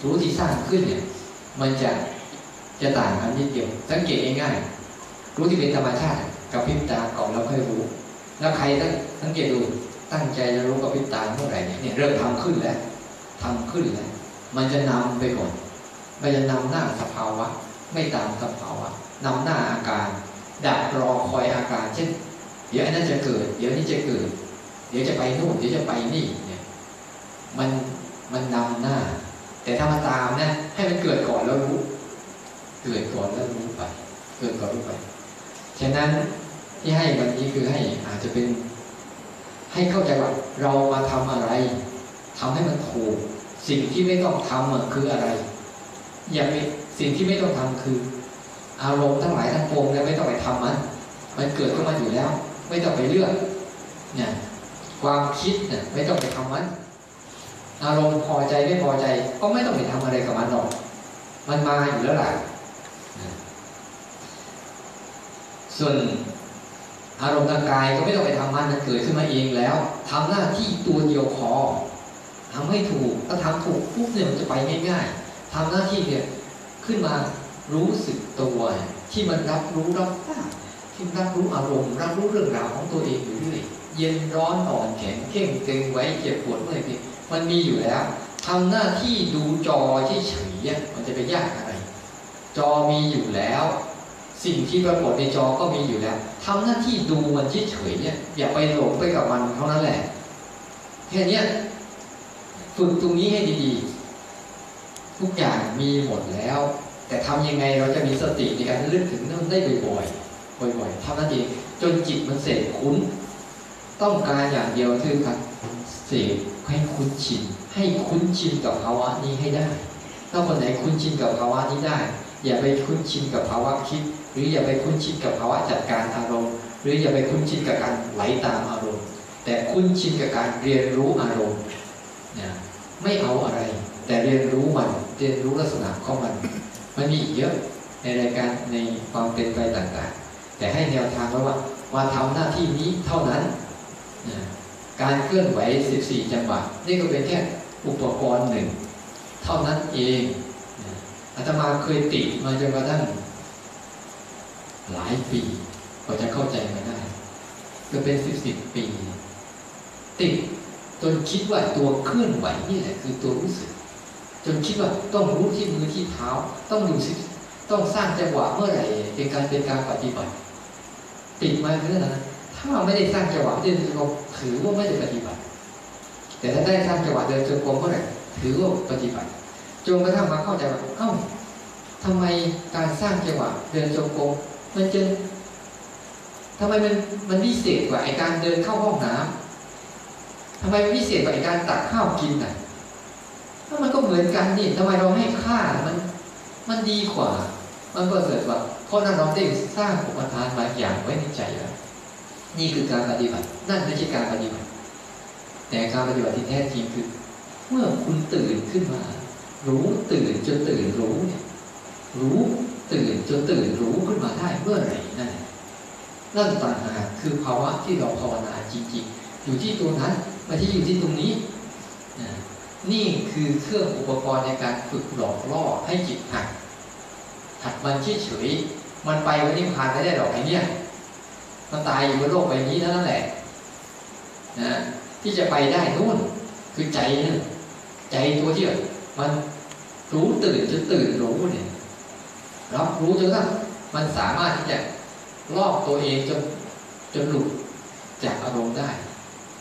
รู้ที่สร้างขึ้นเนี่ย มันจะจะต่างกันนิดเดียวสังเกตง่ายๆรู้ที่เป็นธรรมชาติ กับพิบตาก่อนแล้วค่อยรู้ แล้วใครตั้งสังเกตดู ตั้งใจจะรู้กับพิตาเมื่อไหร่เนี่ยเริ่มทำขึ้นแล้วทำขึ้นแล้ว มันจะนำไปก่อนมันจะนำหน้าสภาวะ ไม่ตามสภาวะนำหน้าอาการ ดักรอคอยอาการ เช่น เดี๋ยวอันนั้นจะเกิด เดี๋ยวนี้จะเกิด เดี๋ยวจะไปนู่นเดี๋ยวจะไปนี่เนี่ยมันมันนำหน้า แต่ถ้ามาตามนะให้มันเกิดก่อนแล้วรู้ เกิดก่อนแล้วรู้ไป เกิดก่อนรู้ไปฉะนั้นที่ให้วันนี้คือให้อาจจะเป็น ให้เข้าใจว่าเรามาทำอะไรทำให้มันถูก สิ่งที่ไม่ต้องทำคืออะไร อย่าไปสิ่งที่ไม่ต้องทำคือ อารมณ์ทั้งหลายทั้งปวงเนี่ยไม่ต้องไปทำมันมันเกิดขึ้นมาอยู่แล้ว ไม่ต้องไปเลือกเนี่ยความคิดเนี่ยไม่ต้องไปทำมันอารมณ์พอใจไม่พอใจ ก็ไม่ต้องไปทำอะไรกับมันหรอก มันมาอยู่แล้วแหละส่วน อารมณ์ทางกายก็ไม่ต้องไปทำมันมันเกิดขึ้นมาเองแล้วทำหน้าที่ตัวเดียวพอทำให้ถูกถ้าทำถูกปุ๊บเนี่ยมันจะไปง่าย ๆทำหน้าที่เนี่ยขึ้นมารู้สึกตัว ที่มันรับรู้รับทราบที่รับรู้อารมณ์ รับรู้เรื่องราวของตัวเองอยู่เรื่อยเย็นร้อนอ่อนแข็งเข่งตึงไว้เจ็บปวดเมื่อยพีมันมีอยู่แล้วทำหน้าที่ดูจอเฉยมันจะไปยากอะไร จอมีอยู่แล้ว สิ่งที่ปรากฏในจอก็มีอยู่แล้ว ทำหน้าที่ดูมันเฉยๆเนี่ย อย่าไปหลงไปกับมันเท่านั้นแหละแค่นี้ฝึกตรงนี้ให้ดีๆ ทุกอย่างมีหมดแล้ว แต่ทำยังไงเราจะมีสติในการเลือกถึงนั่นได้บ่อยๆบ่อยๆทำนั่นเองจนจิตมันเสร็จคุ้น ต้องการอย่างเดียวคือการเสพให้คุ้นชินให้คุ้นชินกับภาวะนี้ให้ได้ ถ้าคนไหนคุ้นชินกับภาวะนี้ได้ อย่าไปคุ้นชินกับภาวะคิดหรืออย่าไปคุ้นชินกับภาวะจัดการอารมณ์ หรืออย่าไปคุ้นชินกับการไหลตามอารมณ์ แต่คุ้นชินกับการเรียนรู้อารมณ์นี่ยไม่เอาอะไร แต่เรียนรู้มันเรียนรู้ลักษณะของมัน มันมีอีกเยอะในรายการในความเป็นไปต่างๆ แต่ให้แนวทางไว้ว่าว่าทำหน้าที่นี้เท่านั้นการเคลื่อนไหว 14 จังหวะนี่ก็เป็นแค่อุปกรณ์หนึ่ง เท่านั้นเองอาตมาเคยติมาจนกระทั่ง หลายปีกว่าจะเข้าใจมาได้ก็เป็นสิบสิบปี ติดจนคิดว่าตัวเคลื่อนไหวนี่แหละคือตัวรู้สึก จนคิดว่าต้องรู้ที่มือที่เท้า ต้องดูสิต้องสร้างจังหวะเมื่อไหร่เป็นการเป็นการปฏิบัติ ติดมาเรื่องนั้นถ้าไม่ได้สร้างจังหวะเดินจงกรมถือว่าไม่ได้ปฏิบัติ แต่ถ้าได้สร้างจังหวะเดินจงกรมเมื่อไหร่ถือว่าปฏิบัติจนกระทั่งมาเข้าใจว่าเอ้าทำไมการสร้างจังหวะเดินจงกรม มันจะทำไมมันมันพิเศษกว่าไอการเดินเข้าห้องน้ำทำไมพิเศษกว่าไอการตักข้าวกินอะถ้ามันก็เหมือนกันนี่ทำไมเราให้ค่ามัน มันดีกว่า มันประเสริฐกว่าเพราะนั้นเราได้สร้างอุปทานบางอย่างไว้ในใจแล้วนี่คือการปฏิบัติ นั่นไม่ใช่การปฏิบัติ แต่การปฏิบัติที่แท้จริงคือ เมื่อคุณตื่นขึ้นมา รู้ตื่นจนตื่นรู้เนี่ยรู้ ตื่นจนตื่นรู้ขึ้นมาได้เมื่อไหร่นั่นนั่นต่างหากคือภาวะที่เราภาวนาจริงๆ อยู่ที่ตัวนั้นไม่ใช่อยู่ที่ตรงนี้ นี่คือเครื่องอุปกรณ์ในการฝึกหลอกล่อให้จิตหักหัดมันเฉยๆมันไปวันนี้ผ่านไม่ได้หรอกไอ้นี่ยมันตายอยู่บนโลกใบนี้นั่นแหละนะที่จะไปได้นู่นคือใจนี่ใจตัวที่มันรู้ตื่นจนตื่นรู้เนี่ย รับรู้จนกระทั่งมันสามารถที่จะลอกตัวเองจนจนหลุดจากอารมณ์ได้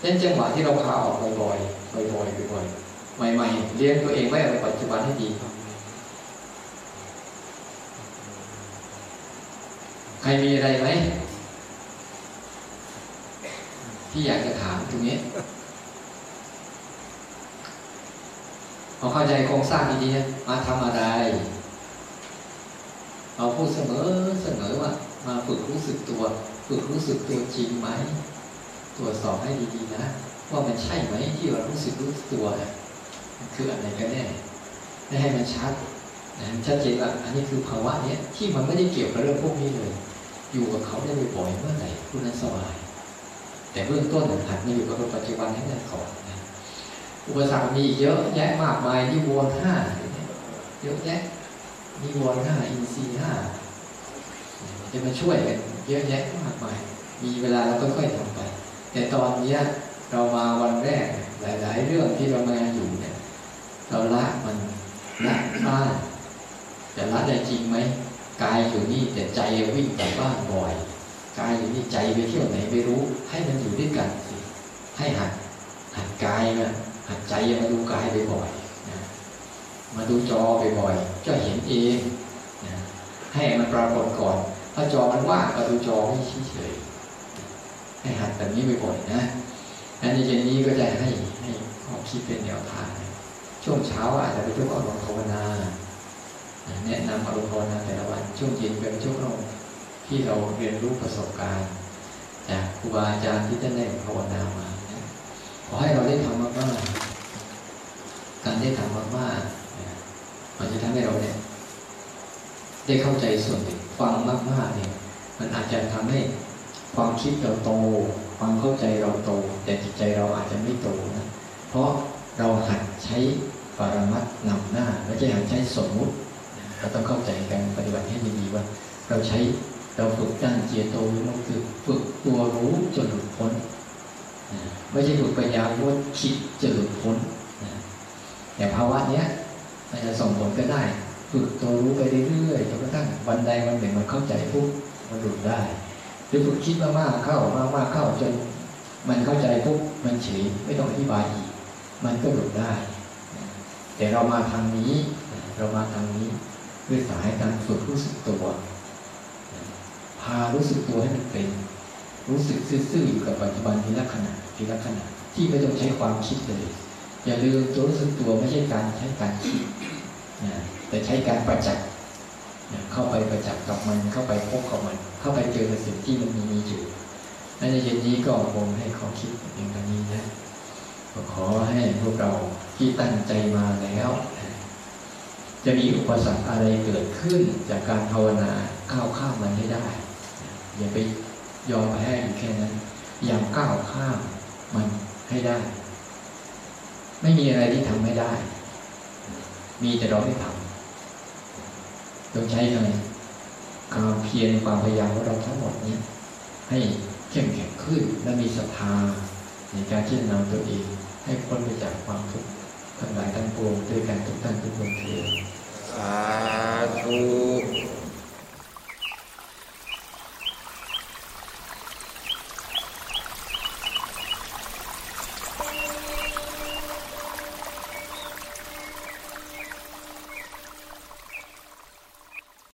เช่นจังหวะที่เราพาออกบ่อยๆบ่อยๆบ่อยๆใหม่ ๆ เลี้ยงตัวเองไว้ในปัจจุบันให้ดีใครมีอะไรไหมที่อยากจะถามตรงนี้พอเข้าใจโครงสร้างดีๆมาทำอะไร เราพูดเสมอเสมอว่า มาฝึกรู้สึกตัว ฝึกรู้สึกตัวจริงไหมตรวจสอบให้ดีๆนะ ว่ามันใช่ไหมที่เรารู้สึกรู้ตัวนี่คืออะไรกันแน่ไม่ให้มันชัดนะชัดเจนว่าอันนี้คือภาวะเนี้ยที่มันไม่ได้เกี่ยวกับเรื่องพวกนี้เลย อยู่กับเขาได้บ่อยเมื่อไหร่คุณนั้นสบาย แต่เบื้องต้นหัดมาอยู่กับปัจจุบันให้ได้ก่อนนะอุปสรรคมีเยอะแยะมากมายที่วนห้าเยอะแยะ นิวรณ์ห้าอินทรีย์ห้าจะมาช่วยกันเยอะแยะมากมาย มีเวลาเราก็ค่อยทำไป แต่ตอนนี้เรามาวันแรกหลาย ๆ เรื่องที่เรามาอยู่เนี่ย เราละมันละบ้านจะละได้จริงไหมกายอยู่นี่แต่ใจวิ่งจากบ้านบ่อยกายอยู่นี่ใจไปเที่ยวไหนไม่รู้ ให้มันอยู่ด้วยกันสิให้หัดหัดกายมาหัดใจมาดูกายบ่อย มาดูจอบ่อยๆก็เห็นเองนะให้มันปรากฏก่อน ถ้าจอมันว่างก็ดูจอไม่เฉยๆให้หัดแบบนี้บ่อยๆนะอันนี้เย็นนี้ก็จะให้ให้ข้อคิดเป็นแนวทางช่วงเช้าอาจจะเป็นช่วงอารมณ์ภาวนาแนะนำอารมณ์ภาวนาแต่ละวันช่วงเย็นเป็นช่วงเราที่เราเรียนรู้ประสบการณ์จากครูบาอาจารย์ที่ท่านได้ภาวนามาขอให้เราได้ทำมากๆการได้ทำมากๆ มันจะทำให้เราเนี่ยได้เข้าใจส่วนหนึ่งฟังมากๆเนี่ย มันอาจจะทำให้ความคิดเราโต ความเข้าใจเราโต แต่จิตใจเราอาจจะไม่โตนะเพราะเราหัดใช้ปรมัตนำหน้าไม่ใช่หัดใช้สมมุติเราต้องเข้าใจการปฏิบัติให้ดีๆว่า เราใช้เราฝึกด้านเจโตวิมุตคือฝึกตัวรู้จนหลุดพ้นไม่ใช่ฝึกปัญญาว่าคิดจะหลุดพ้นแต่ภาวะเนี้ย อาจจะส่งผลก็ได้ฝึกตัวรู้ไปเรื่อยๆจนกระทั่งวันใดวันหนึ่งมันเข้าใจปุ๊บมันหลุดได้ หรือฝึกคิดมากๆเข้ามากๆเข้าจนมันเข้าใจปุ๊บมันเฉยไม่ต้องอธิบายอีก มันก็หลุดได้ แต่เรามาทางนี้เรามาทางนี้ด้วยสายการฝึกรู้สึกตัว พารู้สึกตัวให้มันเป็น รู้สึกซื่อๆอยู่กับปัจจุบันทีละขณะทีละขณะที่ไม่ต้องใช้ความคิดเลย อย่าลืมตัวรู้สึกตัวไม่ใช่การใช้การคิดนะแต่ใช้การประจักษ์เข้าไปประจักษ์กับมัน เข้าไปพบกับมัน เข้าไปเจอสิ่งที่มันมีมีอยู่ในเย็นนี้ก็คงให้ขอคิดอย่างนี้นะขอให้พวกเราที่ตั้งใจมาแล้ว จะมีอุปสรรคอะไรเกิดขึ้นจากการภาวนาก้าวข้ามมันให้ได้ อย่าไปยอมแพ้อยู่แค่นั้น อย่างก้าวข้ามมันให้ได้ ไม่มีอะไรที่ทำไม่ได้ มีแต่เราไม่ทำต้องใช้อะไรความเพียรความพยายามของเราทั้งหมดนี้ให้เข้มแข็งขึ้นและมีศรัทธาในการที่จะนำตัวเอง ให้พ้นไปจากความทุกข์ทั้งหลายทั้งปวงด้วยกันทุกท่านทุกคนเถิดสาธุ